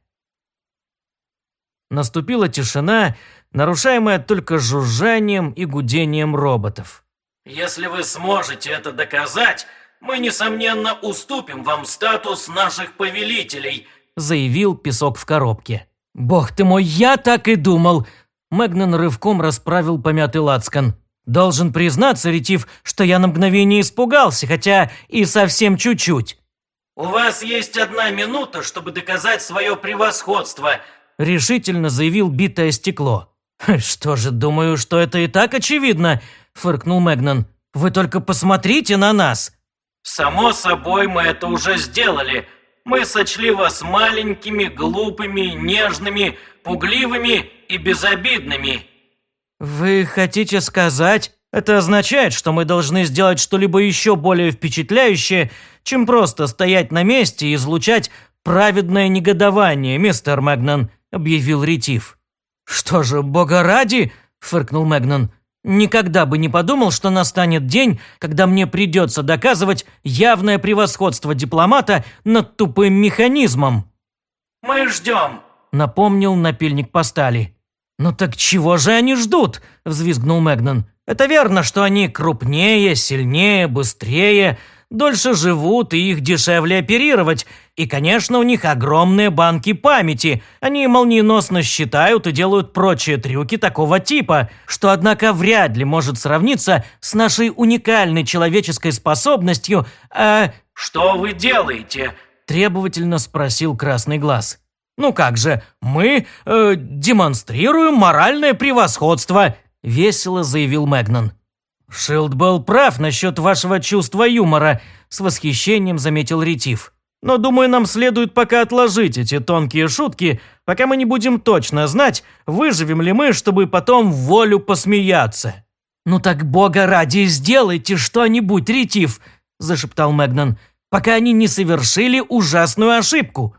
Наступила тишина, нарушаемая только жужжанием и гудением роботов. «Если вы сможете это доказать, мы, несомненно, уступим вам статус наших повелителей», заявил песок в коробке. «Бог ты мой, я так и думал!» Мэгнан рывком расправил помятый лацкан. «Должен признаться, Ретив, что я на мгновение испугался, хотя и совсем чуть-чуть». «У вас есть одна минута, чтобы доказать свое превосходство», решительно заявил битое стекло. [laughs] «Что же, думаю, что это и так очевидно», – фыркнул Мэгнан. «Вы только посмотрите на нас». «Само собой, мы это уже сделали. Мы сочли вас маленькими, глупыми, нежными, пугливыми и безобидными». «Вы хотите сказать, это означает, что мы должны сделать что-либо еще более впечатляющее, чем просто стоять на месте и излучать праведное негодование, мистер Мэгнан», – объявил Ретив. «Что же, бога ради?» – фыркнул Мэгнан. «Никогда бы не подумал, что настанет день, когда мне придется доказывать явное превосходство дипломата над тупым механизмом». «Мы ждем», – напомнил напильник по стали. «Ну так чего же они ждут?» – взвизгнул Мэгнан. «Это верно, что они крупнее, сильнее, быстрее, дольше живут и их дешевле оперировать. И, конечно, у них огромные банки памяти. Они молниеносно считают и делают прочие трюки такого типа, что, однако, вряд ли может сравниться с нашей уникальной человеческой способностью, э, Что вы делаете?» Требовательно спросил Красный Глаз. «Ну как же, мы э, демонстрируем моральное превосходство», весело заявил Мэгнон. «Шилд был прав насчет вашего чувства юмора», с восхищением заметил Ретив. «Но думаю, нам следует пока отложить эти тонкие шутки, пока мы не будем точно знать, выживем ли мы, чтобы потом в волю посмеяться». «Ну так бога ради, сделайте что-нибудь, Ретив», зашептал Мэгнон, «пока они не совершили ужасную ошибку».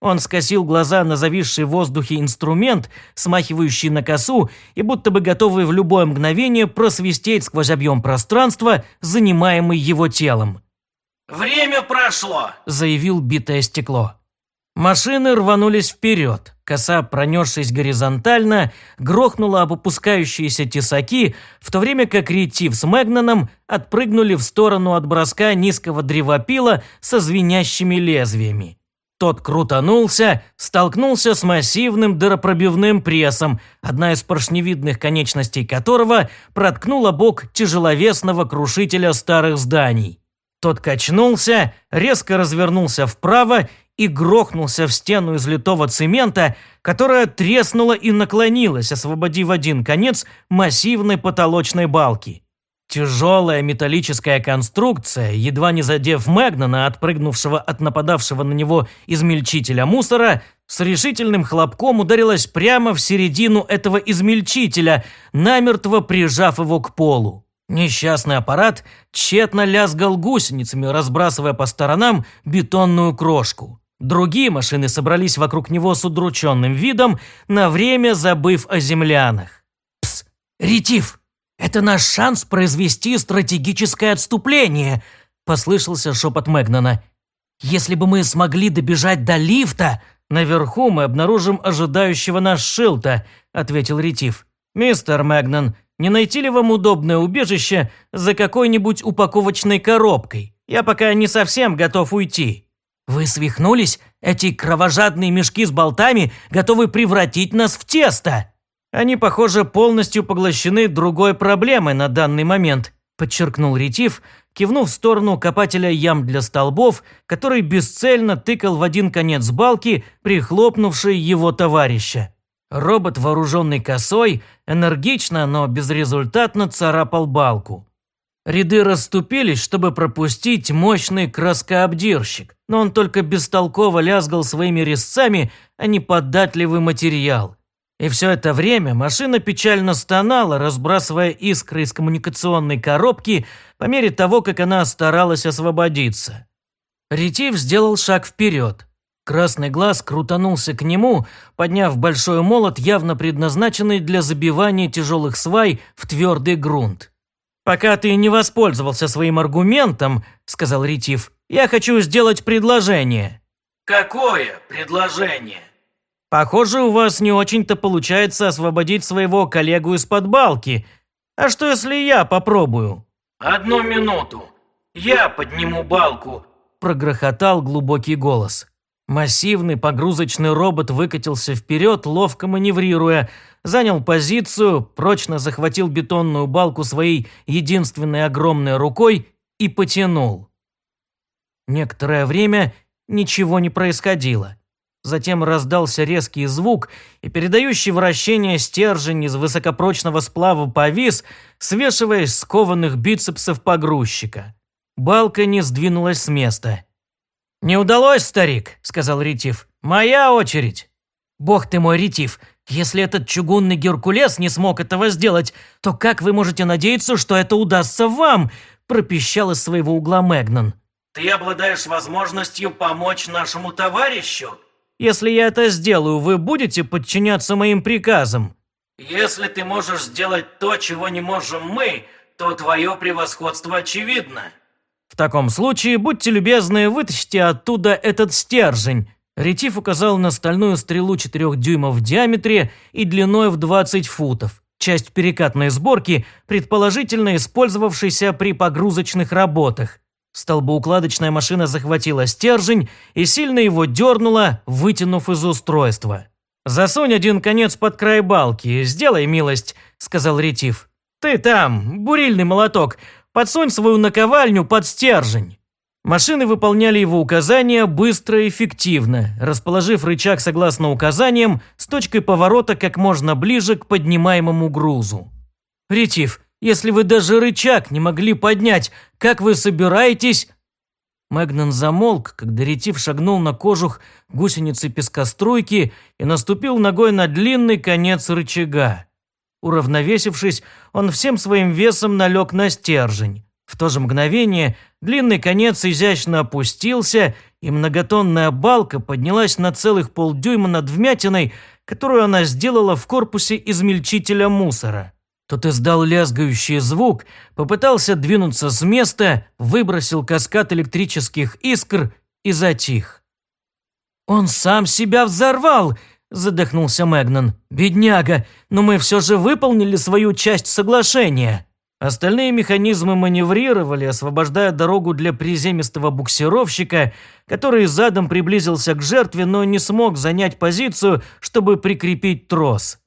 Он скосил глаза на зависший в воздухе инструмент, смахивающий на косу и будто бы готовый в любое мгновение просвистеть сквозь объем пространства, занимаемый его телом. «Время прошло», – заявил битое стекло. Машины рванулись вперед. Коса, пронесшись горизонтально, грохнула об опускающиеся тесаки, в то время как Ретив с Мэгноном отпрыгнули в сторону от броска низкого древопила со звенящими лезвиями. Тот крутанулся, столкнулся с массивным дыропробивным прессом, одна из поршневидных конечностей которого проткнула бок тяжеловесного крушителя старых зданий. Тот качнулся, резко развернулся вправо и грохнулся в стену из литого цемента, которая треснула и наклонилась, освободив один конец массивной потолочной балки. Тяжелая металлическая конструкция, едва не задев Мэгнона, отпрыгнувшего от нападавшего на него измельчителя мусора, с решительным хлопком ударилась прямо в середину этого измельчителя, намертво прижав его к полу. Несчастный аппарат тщетно лязгал гусеницами, разбрасывая по сторонам бетонную крошку. Другие машины собрались вокруг него с удрученным видом, на время забыв о землянах. «Пс, ретив!» «Это наш шанс произвести стратегическое отступление», – послышался шепот Мэгнона. «Если бы мы смогли добежать до лифта, наверху мы обнаружим ожидающего нас Шилта», – ответил Ретив. «Мистер Мэгнон, не найти ли вам удобное убежище за какой-нибудь упаковочной коробкой? Я пока не совсем готов уйти». «Вы свихнулись? Эти кровожадные мешки с болтами готовы превратить нас в тесто!» Они, похоже, полностью поглощены другой проблемой на данный момент, подчеркнул Ретив, кивнув в сторону копателя ям для столбов, который бесцельно тыкал в один конец балки, прихлопнувший его товарища. Робот, вооруженный косой, энергично, но безрезультатно царапал балку. Ряды расступились, чтобы пропустить мощный краскообдирщик, но он только бестолково лязгал своими резцами, а не податливый материал. И все это время машина печально стонала, разбрасывая искры из коммуникационной коробки по мере того, как она старалась освободиться. Ретив сделал шаг вперед. Красный глаз крутанулся к нему, подняв большой молот, явно предназначенный для забивания тяжелых свай в твердый грунт. «Пока ты не воспользовался своим аргументом», – сказал Ретив, – «я хочу сделать предложение». «Какое предложение?» Похоже, у вас не очень-то получается освободить своего коллегу из-под балки. А что, если я попробую?» «Одну минуту. Я подниму балку», – прогрохотал глубокий голос. Массивный погрузочный робот выкатился вперед, ловко маневрируя, занял позицию, прочно захватил бетонную балку своей единственной огромной рукой и потянул. Некоторое время ничего не происходило. Затем раздался резкий звук, и передающий вращение стержень из высокопрочного сплава повис, свешиваясь с кованых бицепсов погрузчика. Балка не сдвинулась с места. «Не удалось, старик», — сказал Ретив. «Моя очередь». «Бог ты мой, Ретив, если этот чугунный Геркулес не смог этого сделать, то как вы можете надеяться, что это удастся вам?» – пропищал из своего угла Мэгнон. «Ты обладаешь возможностью помочь нашему товарищу?» Если я это сделаю, вы будете подчиняться моим приказам?» «Если ты можешь сделать то, чего не можем мы, то твое превосходство очевидно». «В таком случае, будьте любезны, вытащите оттуда этот стержень». Ретив указал на стальную стрелу 4 дюймов в диаметре и длиной в 20 футов. Часть перекатной сборки, предположительно использовавшейся при погрузочных работах. Столбоукладочная машина захватила стержень и сильно его дернула, вытянув из устройства. «Засунь один конец под край балки, сделай милость», – сказал Ретив. «Ты там, бурильный молоток, подсунь свою наковальню под стержень». Машины выполняли его указания быстро и эффективно, расположив рычаг согласно указаниям с точкой поворота как можно ближе к поднимаемому грузу. «Ретив, если вы даже рычаг не могли поднять, как вы собираетесь...» Мэгнан замолк, когда ретив шагнул на кожух гусеницы пескоструйки и наступил ногой на длинный конец рычага. Уравновесившись, он всем своим весом налег на стержень. В то же мгновение длинный конец изящно опустился, и многотонная балка поднялась на целых полдюйма над вмятиной, которую она сделала в корпусе измельчителя мусора. Тот издал лязгающий звук, попытался двинуться с места, выбросил каскад электрических искр и затих. «Он сам себя взорвал!» – задохнулся Мэгнан. «Бедняга, но мы все же выполнили свою часть соглашения!» Остальные механизмы маневрировали, освобождая дорогу для приземистого буксировщика, который задом приблизился к жертве, но не смог занять позицию, чтобы прикрепить трос.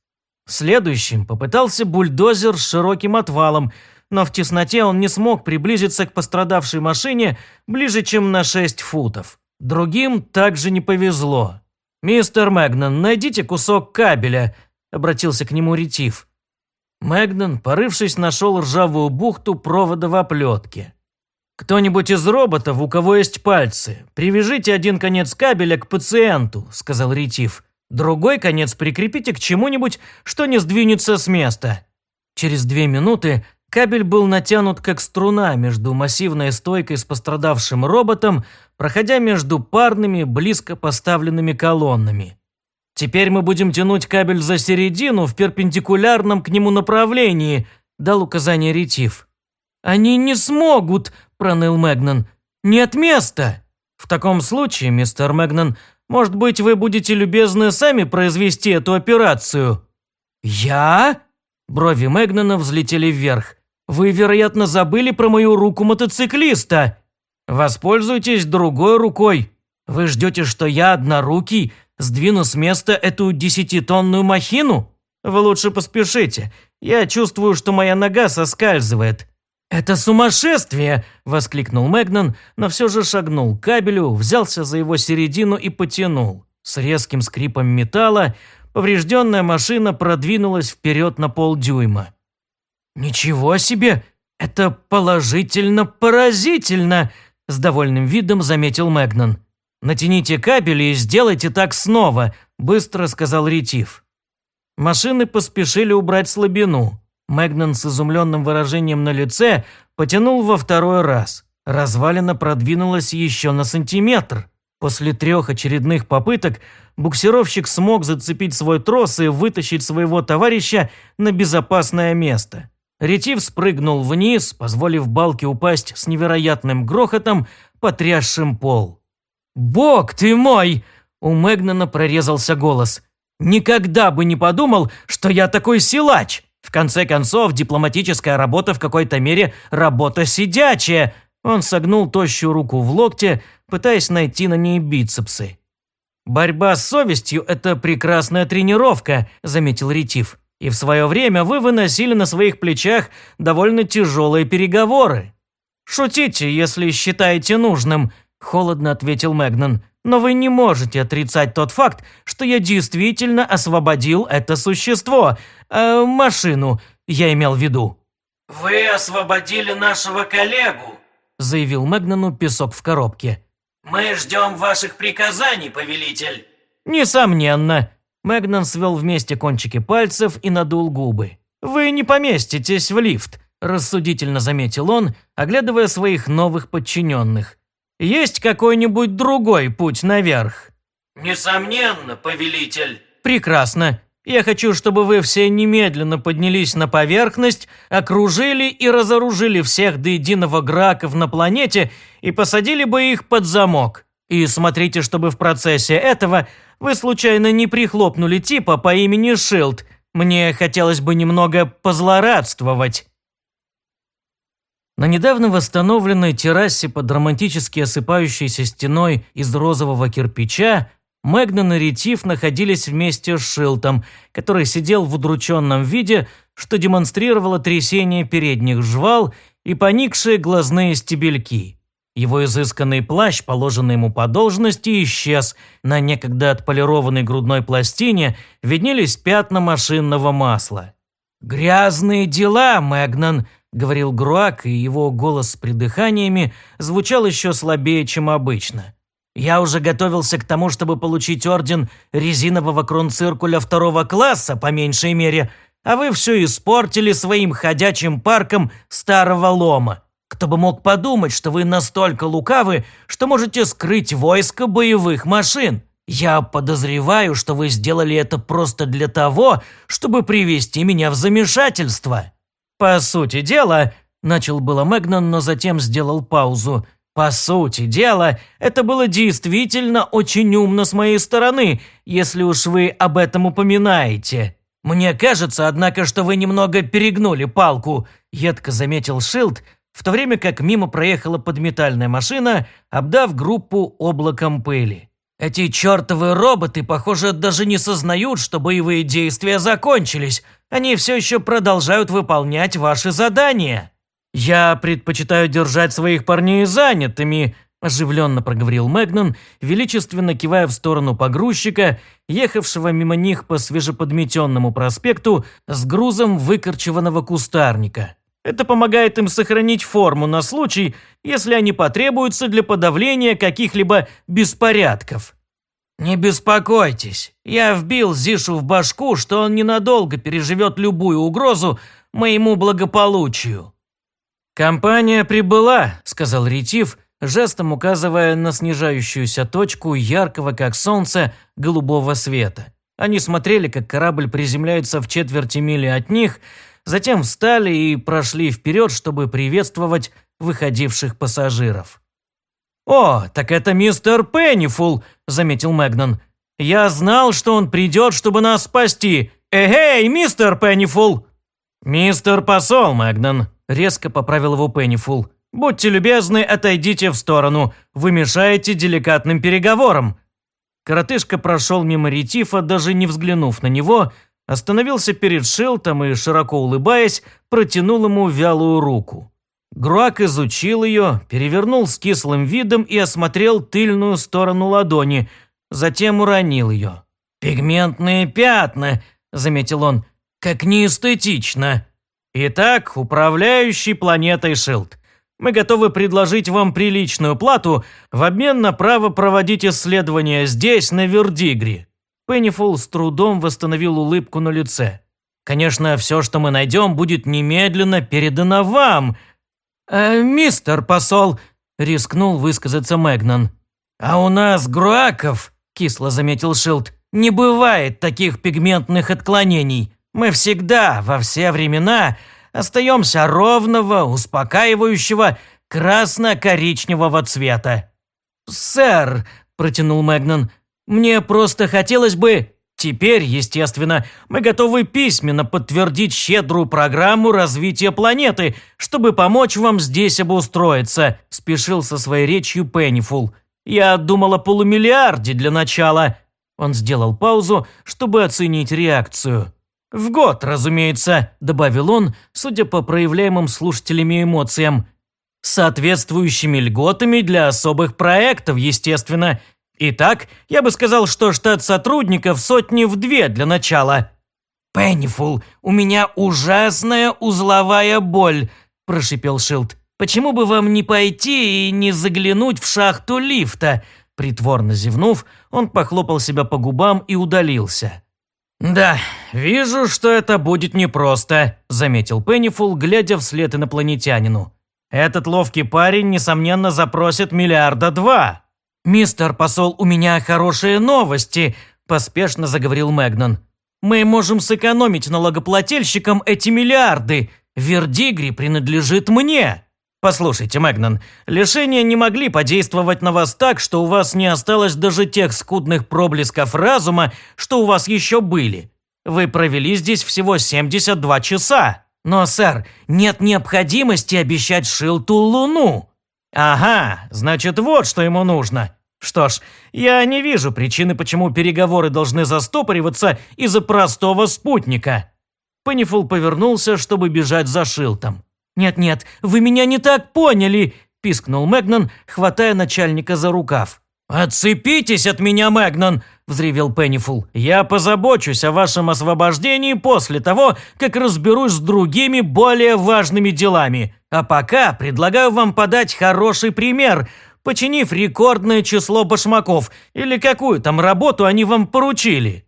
Следующим попытался бульдозер с широким отвалом, но в тесноте он не смог приблизиться к пострадавшей машине ближе, чем на 6 футов. Другим также не повезло. «Мистер Мэгнан, найдите кусок кабеля», – обратился к нему ретив. Мэгнан, порывшись, нашел ржавую бухту провода в оплетке. «Кто-нибудь из роботов, у кого есть пальцы, привяжите один конец кабеля к пациенту», – сказал ретив. Другой конец прикрепите к чему-нибудь, что не сдвинется с места. Через две минуты кабель был натянут как струна между массивной стойкой с пострадавшим роботом, проходя между парными, близко поставленными колоннами. «Теперь мы будем тянуть кабель за середину в перпендикулярном к нему направлении», дал указание ретив. «Они не смогут», – проныл Мэгнан. «Нет места». «В таком случае, мистер Мэгнан, может быть, вы будете любезны сами произвести эту операцию?» «Я?» Брови Мэгнана взлетели вверх. «Вы, вероятно, забыли про мою руку мотоциклиста. Воспользуйтесь другой рукой. Вы ждете, что я однорукий сдвину с места эту десятитонную махину? Вы лучше поспешите. Я чувствую, что моя нога соскальзывает. «Это сумасшествие!» – воскликнул Мэгнан, но все же шагнул к кабелю, взялся за его середину и потянул. С резким скрипом металла поврежденная машина продвинулась вперед на полдюйма. «Ничего себе! Это положительно поразительно!» – с довольным видом заметил Мэгнан. «Натяните кабель и сделайте так снова», – быстро сказал Ретив. Машины поспешили убрать слабину. Мэгнан с изумленным выражением на лице потянул во второй раз. Развалина продвинулась еще на сантиметр. После трех очередных попыток буксировщик смог зацепить свой трос и вытащить своего товарища на безопасное место. Ретив спрыгнул вниз, позволив балке упасть с невероятным грохотом, потрясшим пол. «Бог ты мой!» – у Мэгнана прорезался голос. «Никогда бы не подумал, что я такой силач!» В конце концов, дипломатическая работа в какой-то мере работа сидячая. Он согнул тощую руку в локте, пытаясь найти на ней бицепсы. «Борьба с совестью – это прекрасная тренировка», – заметил Ретив. «И в свое время вы выносили на своих плечах довольно тяжелые переговоры». «Шутите, если считаете нужным», – холодно ответил Мэгнан. «Но вы не можете отрицать тот факт, что я действительно освободил это существо, э, машину, я имел в виду». «Вы освободили нашего коллегу», – заявил Мэгнану песок в коробке. «Мы ждем ваших приказаний, повелитель». «Несомненно». Мэгнан свел вместе кончики пальцев и надул губы. «Вы не поместитесь в лифт», – рассудительно заметил он, оглядывая своих новых подчиненных. «Есть какой-нибудь другой путь наверх?» «Несомненно, повелитель». «Прекрасно. Я хочу, чтобы вы все немедленно поднялись на поверхность, окружили и разоружили всех до единого граков на планете и посадили бы их под замок. И смотрите, чтобы в процессе этого вы случайно не прихлопнули типа по имени Шилд. Мне хотелось бы немного позлорадствовать». На недавно восстановленной террасе под романтически осыпающейся стеной из розового кирпича Мэгнан и Ретив находились вместе с Шилтом, который сидел в удрученном виде, что демонстрировало трясение передних жвал и поникшие глазные стебельки. Его изысканный плащ, положенный ему по должности, исчез. На некогда отполированной грудной пластине виднелись пятна машинного масла. «Грязные дела, Мэгнан», — говорил Груак, и его голос с придыханиями звучал еще слабее, чем обычно. «Я уже готовился к тому, чтобы получить орден резинового кронциркуля второго класса, по меньшей мере, а вы все испортили своим ходячим парком старого лома. Кто бы мог подумать, что вы настолько лукавы, что можете скрыть войско боевых машин? Я подозреваю, что вы сделали это просто для того, чтобы привести меня в замешательство. По сути дела, начал было Мэгнон, но затем сделал паузу. По сути дела, это было действительно очень умно с моей стороны, если уж вы об этом упоминаете. Мне кажется, однако, что вы немного перегнули палку, едко заметил Шилд, в то время как мимо проехала подметальная машина, обдав группу облаком пыли. Эти чертовы роботы, похоже, даже не сознают, что боевые действия закончились. Они все еще продолжают выполнять ваши задания. Я предпочитаю держать своих парней занятыми, оживленно проговорил Мэгнон, величественно кивая в сторону погрузчика, ехавшего мимо них по свежеподметенному проспекту с грузом выкорчеванного кустарника. Это помогает им сохранить форму на случай, если они потребуются для подавления каких-либо беспорядков. «Не беспокойтесь, я вбил Зишу в башку, что он ненадолго переживет любую угрозу моему благополучию». «Компания прибыла», – сказал Ретив, жестом указывая на снижающуюся точку яркого, как солнце, голубого света. Они смотрели, как корабль приземляется в четверти мили от них – затем встали и прошли вперед, чтобы приветствовать выходивших пассажиров. «О, так это мистер Пеннифул», – заметил Мэгнон. «Я знал, что он придет, чтобы нас спасти. Эгей, мистер Пеннифул!» «Мистер посол, Мэгнон», – резко поправил его Пеннифул. «Будьте любезны, отойдите в сторону. Вы мешаете деликатным переговорам». Коротышка прошел мимо Ретифа, даже не взглянув на него, остановился перед Шелтом и, широко улыбаясь, протянул ему вялую руку. Груак изучил ее, перевернул с кислым видом и осмотрел тыльную сторону ладони, затем уронил ее. «Пигментные пятна», – заметил он, – «как неэстетично». «Итак, управляющий планетой Шилд, мы готовы предложить вам приличную плату в обмен на право проводить исследования здесь, на Вердигре. Пеннифул с трудом восстановил улыбку на лице. «Конечно, все, что мы найдем, будет немедленно передано вам!» «Э, «Мистер посол», – рискнул высказаться Мэгнан. «А у нас, Груаков», – кисло заметил Шилд, – «не бывает таких пигментных отклонений. Мы всегда, во все времена, остаемся ровного, успокаивающего, красно-коричневого цвета». «Сэр», – протянул Мэгнан, – мне просто хотелось бы... Теперь, естественно, мы готовы письменно подтвердить щедрую программу развития планеты, чтобы помочь вам здесь обустроиться», – спешил со своей речью Пеннифул. «Я думал о полумиллиарде для начала». Он сделал паузу, чтобы оценить реакцию. «В год, разумеется», – добавил он, судя по проявляемым слушателями эмоциям. «Соответствующими льготами для особых проектов, естественно, Итак, я бы сказал, что штат сотрудников сотни в две для начала. «Пеннифул, у меня ужасная узловая боль», – прошипел Шилд. «Почему бы вам не пойти и не заглянуть в шахту лифта?» Притворно зевнув, он похлопал себя по губам и удалился. «Да, вижу, что это будет непросто», – заметил Пеннифул, глядя вслед инопланетянину. «Этот ловкий парень, несомненно, запросит миллиарда два». «Мистер посол, у меня хорошие новости», – поспешно заговорил Мэгнон. «Мы можем сэкономить налогоплательщикам эти миллиарды. Вердигри принадлежит мне». «Послушайте, Мэгнон, лишения не могли подействовать на вас так, что у вас не осталось даже тех скудных проблесков разума, что у вас еще были. Вы провели здесь всего 72 часа. Но, сэр, нет необходимости обещать Шилту луну. «Ага, значит, вот что ему нужно. Что ж, я не вижу причины, почему переговоры должны застопориваться из-за простого спутника». Пеннифул повернулся, чтобы бежать за Шилтом. «Нет-нет, вы меня не так поняли!» – пискнул Мэгнан, хватая начальника за рукав. «Отцепитесь от меня, Мэгнан!» – взревел Пеннифул. «Я позабочусь о вашем освобождении после того, как разберусь с другими более важными делами. А пока предлагаю вам подать хороший пример, починив рекордное число башмаков или какую там работу они вам поручили».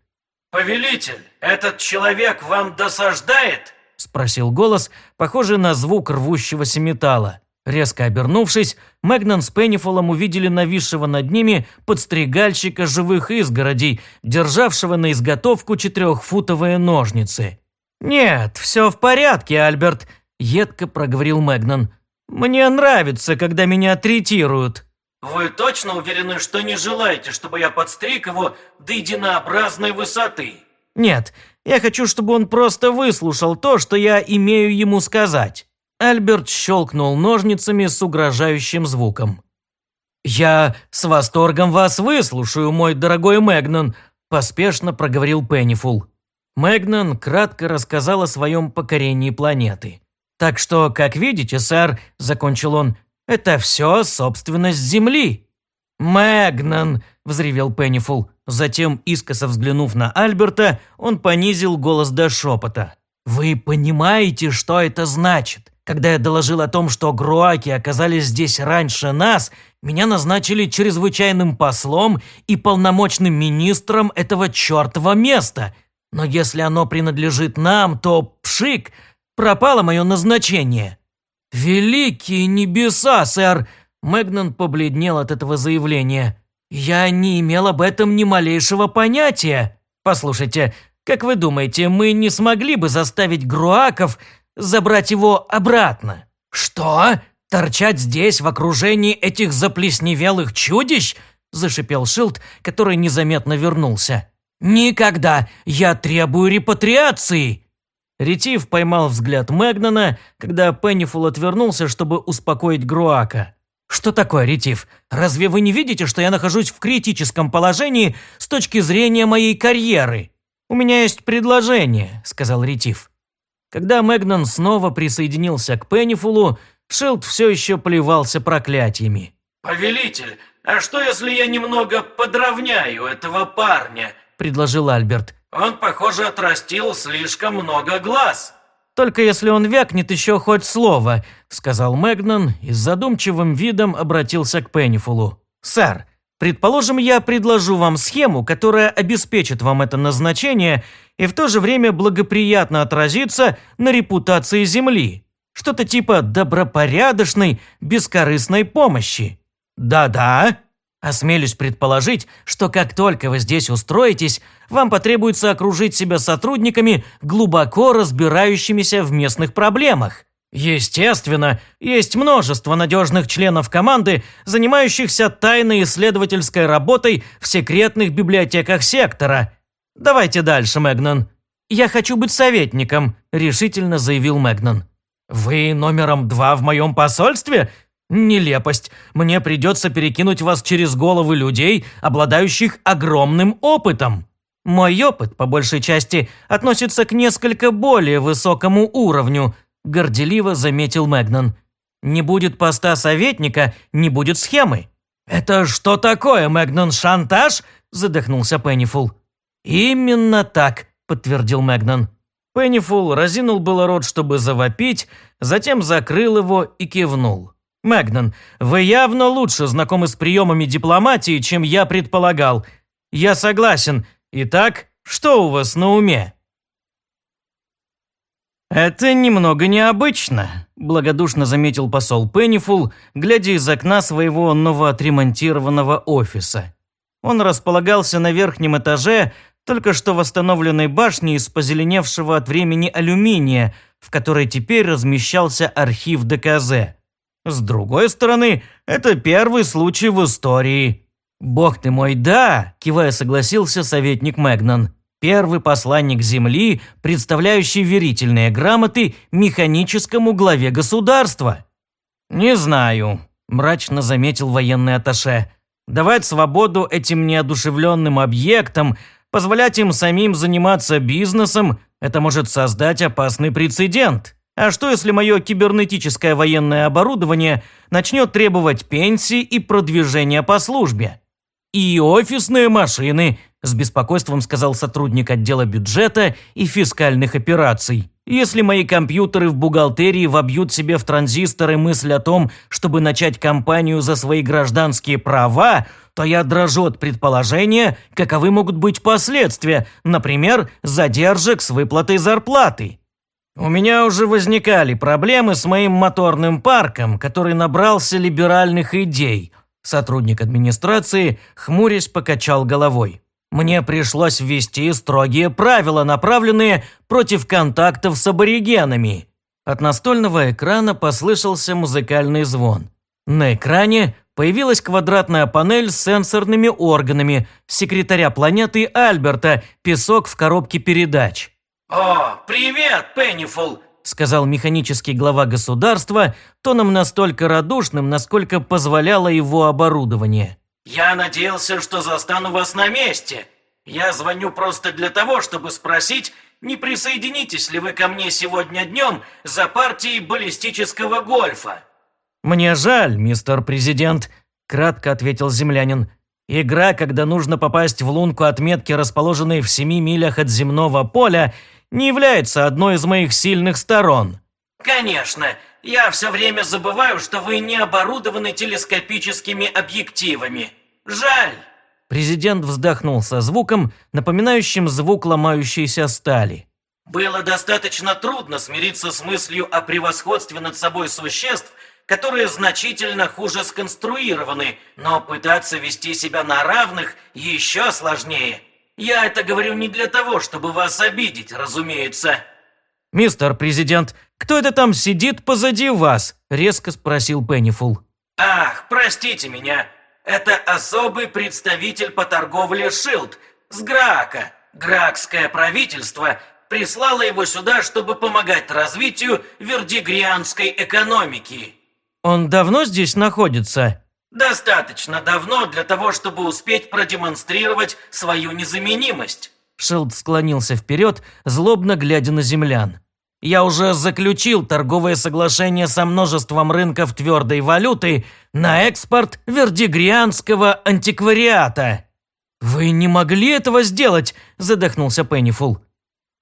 «Повелитель, этот человек вам досаждает?» – спросил голос, похожий на звук рвущегося металла. Резко обернувшись, Мэгнан с Пеннифолом увидели нависшего над ними подстригальщика живых изгородей, державшего на изготовку четырехфутовые ножницы. «Нет, все в порядке, Альберт», – едко проговорил Мэгнан. «Мне нравится, когда меня третируют». «Вы точно уверены, что не желаете, чтобы я подстриг его до единообразной высоты?» «Нет, я хочу, чтобы он просто выслушал то, что я имею ему сказать». Альберт щелкнул ножницами с угрожающим звуком. «Я с восторгом вас выслушаю, мой дорогой Мэгнан», – поспешно проговорил Пеннифул. Мэгнан кратко рассказал о своем покорении планеты. «Так что, как видите, сэр», – закончил он, – «это все собственность Земли». «Мэгнан!» – взревел Пеннифул. Затем, искоса взглянув на Альберта, он понизил голос до шепота. «Вы понимаете, что это значит? Когда я доложил о том, что груаки оказались здесь раньше нас, меня назначили чрезвычайным послом и полномочным министром этого чертова места. Но если оно принадлежит нам, то пшик, пропало мое назначение». «Великие небеса, сэр!» Мэгнан побледнел от этого заявления. «Я не имел об этом ни малейшего понятия. Послушайте, как вы думаете, мы не смогли бы заставить груаков забрать его обратно. Что? Торчать здесь в окружении этих заплесневелых чудищ? Зашипел Шилд, который незаметно вернулся. Никогда! Я требую репатриации! Ретив поймал взгляд Мэгнана, когда Пеннифул отвернулся, чтобы успокоить Груака. «Что такое, Ретив? Разве вы не видите, что я нахожусь в критическом положении с точки зрения моей карьеры?» «У меня есть предложение», – сказал Ретив. Когда Мэгнан снова присоединился к Пеннифулу, Шилд все еще плевался проклятиями. «Повелитель, а что если я немного подровняю этого парня?» – предложил Альберт. «Он, похоже, отрастил слишком много глаз». «Только если он вякнет еще хоть слово», – сказал Мэгнан и с задумчивым видом обратился к Пеннифулу. «Сэр, Предположим, я предложу вам схему, которая обеспечит вам это назначение и в то же время благоприятно отразится на репутации Земли. Что-то типа добропорядочной, бескорыстной помощи. Да-да. Осмелюсь предположить, что как только вы здесь устроитесь, вам потребуется окружить себя сотрудниками, глубоко разбирающимися в местных проблемах. Естественно, есть множество надежных членов команды, занимающихся тайной исследовательской работой в секретных библиотеках сектора. Давайте дальше, Мэгнан. Я хочу быть советником, решительно заявил Мэгнан. Вы номером два в моем посольстве? Нелепость. Мне придется перекинуть вас через головы людей, обладающих огромным опытом. Мой опыт, по большей части, относится к несколько более высокому уровню, горделиво заметил Мэгнан. «Не будет поста советника, не будет схемы». «Это что такое, Мэгнан, шантаж?» – задохнулся Пеннифул. «Именно так», – подтвердил Мэгнан. Пеннифул разинул было рот, чтобы завопить, затем закрыл его и кивнул. «Мэгнан, вы явно лучше знакомы с приемами дипломатии, чем я предполагал. Я согласен. Итак, что у вас на уме?» «Это немного необычно», – благодушно заметил посол Пеннифул, глядя из окна своего новоотремонтированного офиса. Он располагался на верхнем этаже только что восстановленной башни из позеленевшего от времени алюминия, в которой теперь размещался архив ДКЗ. С другой стороны, это первый случай в истории. «Бог ты мой, да!» – кивая согласился советник Мэгнан первый посланник Земли, представляющий верительные грамоты механическому главе государства. «Не знаю», – мрачно заметил военный аташе. «Давать свободу этим неодушевленным объектам, позволять им самим заниматься бизнесом – это может создать опасный прецедент. А что, если мое кибернетическое военное оборудование начнет требовать пенсии и продвижения по службе? И офисные машины, с беспокойством сказал сотрудник отдела бюджета и фискальных операций. Если мои компьютеры в бухгалтерии вобьют себе в транзисторы мысль о том, чтобы начать кампанию за свои гражданские права, то я дрожу от предположения, каковы могут быть последствия, например, задержек с выплатой зарплаты. У меня уже возникали проблемы с моим моторным парком, который набрался либеральных идей. Сотрудник администрации, хмурясь, покачал головой. Мне пришлось ввести строгие правила, направленные против контактов с аборигенами. От настольного экрана послышался музыкальный звон. На экране появилась квадратная панель с сенсорными органами секретаря планеты Альберта «Песок в коробке передач». «О, привет, Пеннифул!» – сказал механический глава государства, тоном настолько радушным, насколько позволяло его оборудование. «Я надеялся, что застану вас на месте. Я звоню просто для того, чтобы спросить, не присоединитесь ли вы ко мне сегодня днем за партией баллистического гольфа?» «Мне жаль, мистер президент», – кратко ответил землянин. «Игра, когда нужно попасть в лунку отметки, расположенной в семи милях от земного поля, не является одной из моих сильных сторон». «Конечно. Я все время забываю, что вы не оборудованы телескопическими объективами. Жаль». Президент вздохнул со звуком, напоминающим звук ломающейся стали. «Было достаточно трудно смириться с мыслью о превосходстве над собой существ, которые значительно хуже сконструированы, но пытаться вести себя на равных еще сложнее. Я это говорю не для того, чтобы вас обидеть, разумеется». «Мистер Президент, кто это там сидит позади вас?» – резко спросил Пеннифул. «Ах, простите меня. Это особый представитель по торговле Шилд с Граака. Гракское правительство прислало его сюда, чтобы помогать развитию вердигрианской экономики». «Он давно здесь находится?» Достаточно давно для того, чтобы успеть продемонстрировать свою незаменимость. Шилд склонился вперед, злобно глядя на землян. «Я уже заключил торговое соглашение со множеством рынков твердой валюты на экспорт вердигрианского антиквариата». «Вы не могли этого сделать?» – задохнулся Пеннифул.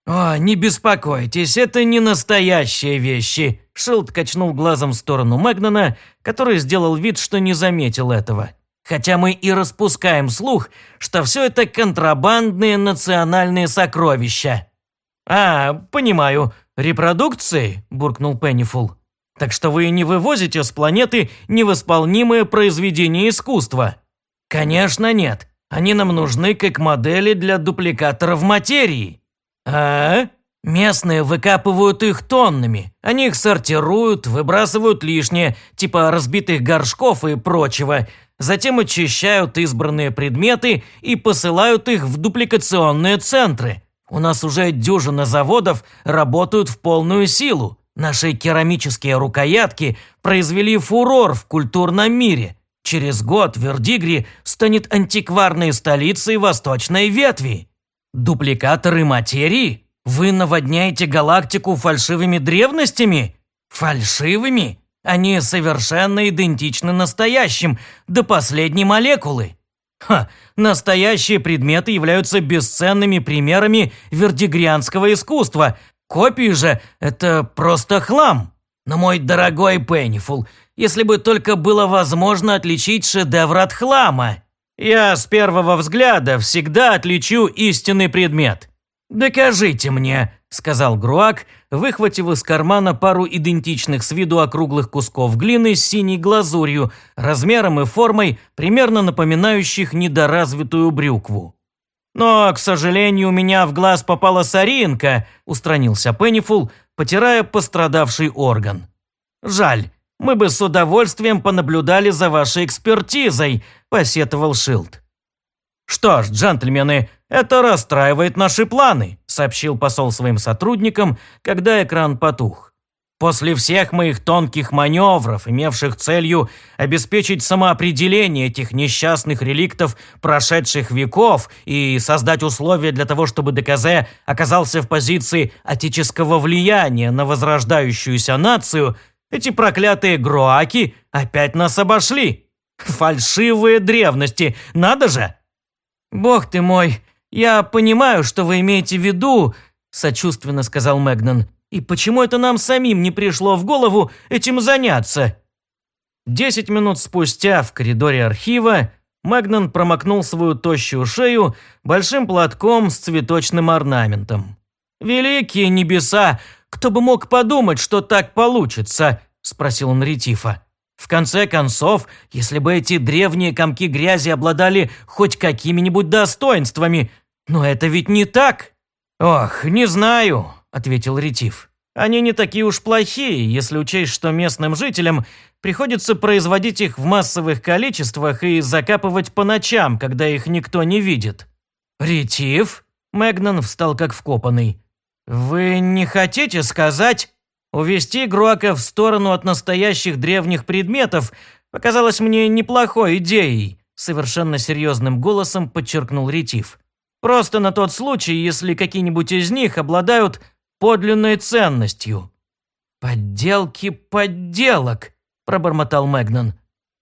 «О, не беспокойтесь, это не настоящие вещи», Шилд качнул глазом в сторону Мэгнана, который сделал вид, что не заметил этого. Хотя мы и распускаем слух, что все это контрабандные национальные сокровища. «А, понимаю, репродукции?» – буркнул Пеннифул. «Так что вы не вывозите с планеты невосполнимые произведения искусства?» «Конечно нет. Они нам нужны как модели для дупликаторов материи». «А?» Местные выкапывают их тоннами. Они их сортируют, выбрасывают лишнее, типа разбитых горшков и прочего. Затем очищают избранные предметы и посылают их в дупликационные центры. У нас уже дюжина заводов работают в полную силу. Наши керамические рукоятки произвели фурор в культурном мире. Через год Вердигри станет антикварной столицей восточной ветви. Дупликаторы материи вы наводняете галактику фальшивыми древностями? Фальшивыми? Они совершенно идентичны настоящим, до последней молекулы. Ха, настоящие предметы являются бесценными примерами вердигрианского искусства. Копии же – это просто хлам. Но мой дорогой Пеннифул, если бы только было возможно отличить шедевр от хлама. Я с первого взгляда всегда отличу истинный предмет. «Докажите мне», – сказал Груак, выхватив из кармана пару идентичных с виду округлых кусков глины с синей глазурью, размером и формой, примерно напоминающих недоразвитую брюкву. «Но, к сожалению, у меня в глаз попала соринка», – устранился Пеннифул, потирая пострадавший орган. «Жаль, мы бы с удовольствием понаблюдали за вашей экспертизой», – посетовал Шилд. «Что ж, джентльмены, это расстраивает наши планы», – сообщил посол своим сотрудникам, когда экран потух. После всех моих тонких маневров, имевших целью обеспечить самоопределение этих несчастных реликтов прошедших веков и создать условия для того, чтобы ДКЗ оказался в позиции отеческого влияния на возрождающуюся нацию, эти проклятые гроаки опять нас обошли. Фальшивые древности, надо же! «Бог ты мой, я понимаю, что вы имеете в виду», – сочувственно сказал Мэгнан. И почему это нам самим не пришло в голову этим заняться? Десять минут спустя в коридоре архива Магнан промокнул свою тощую шею большим платком с цветочным орнаментом. «Великие небеса! Кто бы мог подумать, что так получится?» – спросил он Ретифа. «В конце концов, если бы эти древние комки грязи обладали хоть какими-нибудь достоинствами, но это ведь не так!» «Ох, не знаю», – ответил Ретив. «Они не такие уж плохие, если учесть, что местным жителям приходится производить их в массовых количествах и закапывать по ночам, когда их никто не видит». «Ретив?» – Мэгнан встал как вкопанный. «Вы не хотите сказать...» Увести Груака в сторону от настоящих древних предметов показалось мне неплохой идеей, совершенно серьезным голосом подчеркнул Ретив. Просто на тот случай, если какие-нибудь из них обладают подлинной ценностью». «Подделки подделок», – пробормотал Мэгнан.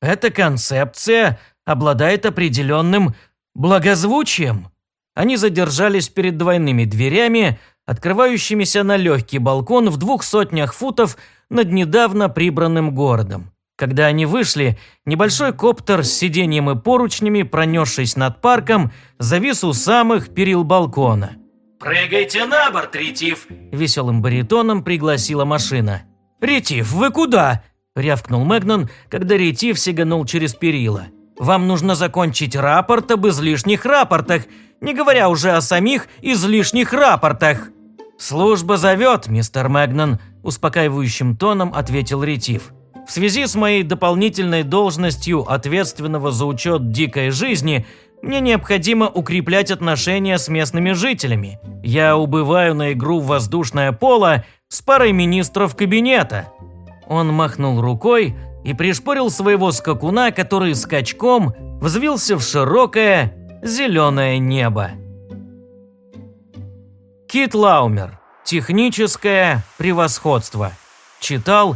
«Эта концепция обладает определенным благозвучием». Они задержались перед двойными дверями, открывающимися на легкий балкон в двух сотнях футов над недавно прибранным городом. Когда они вышли, небольшой коптер с сиденьем и поручнями, пронесшись над парком, завис у самых перил балкона. «Прыгайте на борт, Ретив!» – веселым баритоном пригласила машина. «Ретив, вы куда?» – рявкнул Мэгнон, когда Ретив сиганул через перила. «Вам нужно закончить рапорт об излишних рапортах, не говоря уже о самих излишних рапортах». «Служба зовет, мистер Мэгнон», – успокаивающим тоном ответил Ретив. В связи с моей дополнительной должностью ответственного за учет дикой жизни, мне необходимо укреплять отношения с местными жителями. Я убываю на игру в воздушное поло с парой министров кабинета». Он махнул рукой и пришпорил своего скакуна, который скачком взвился в широкое зеленое небо. Кит Лаумер. Техническое превосходство. Читал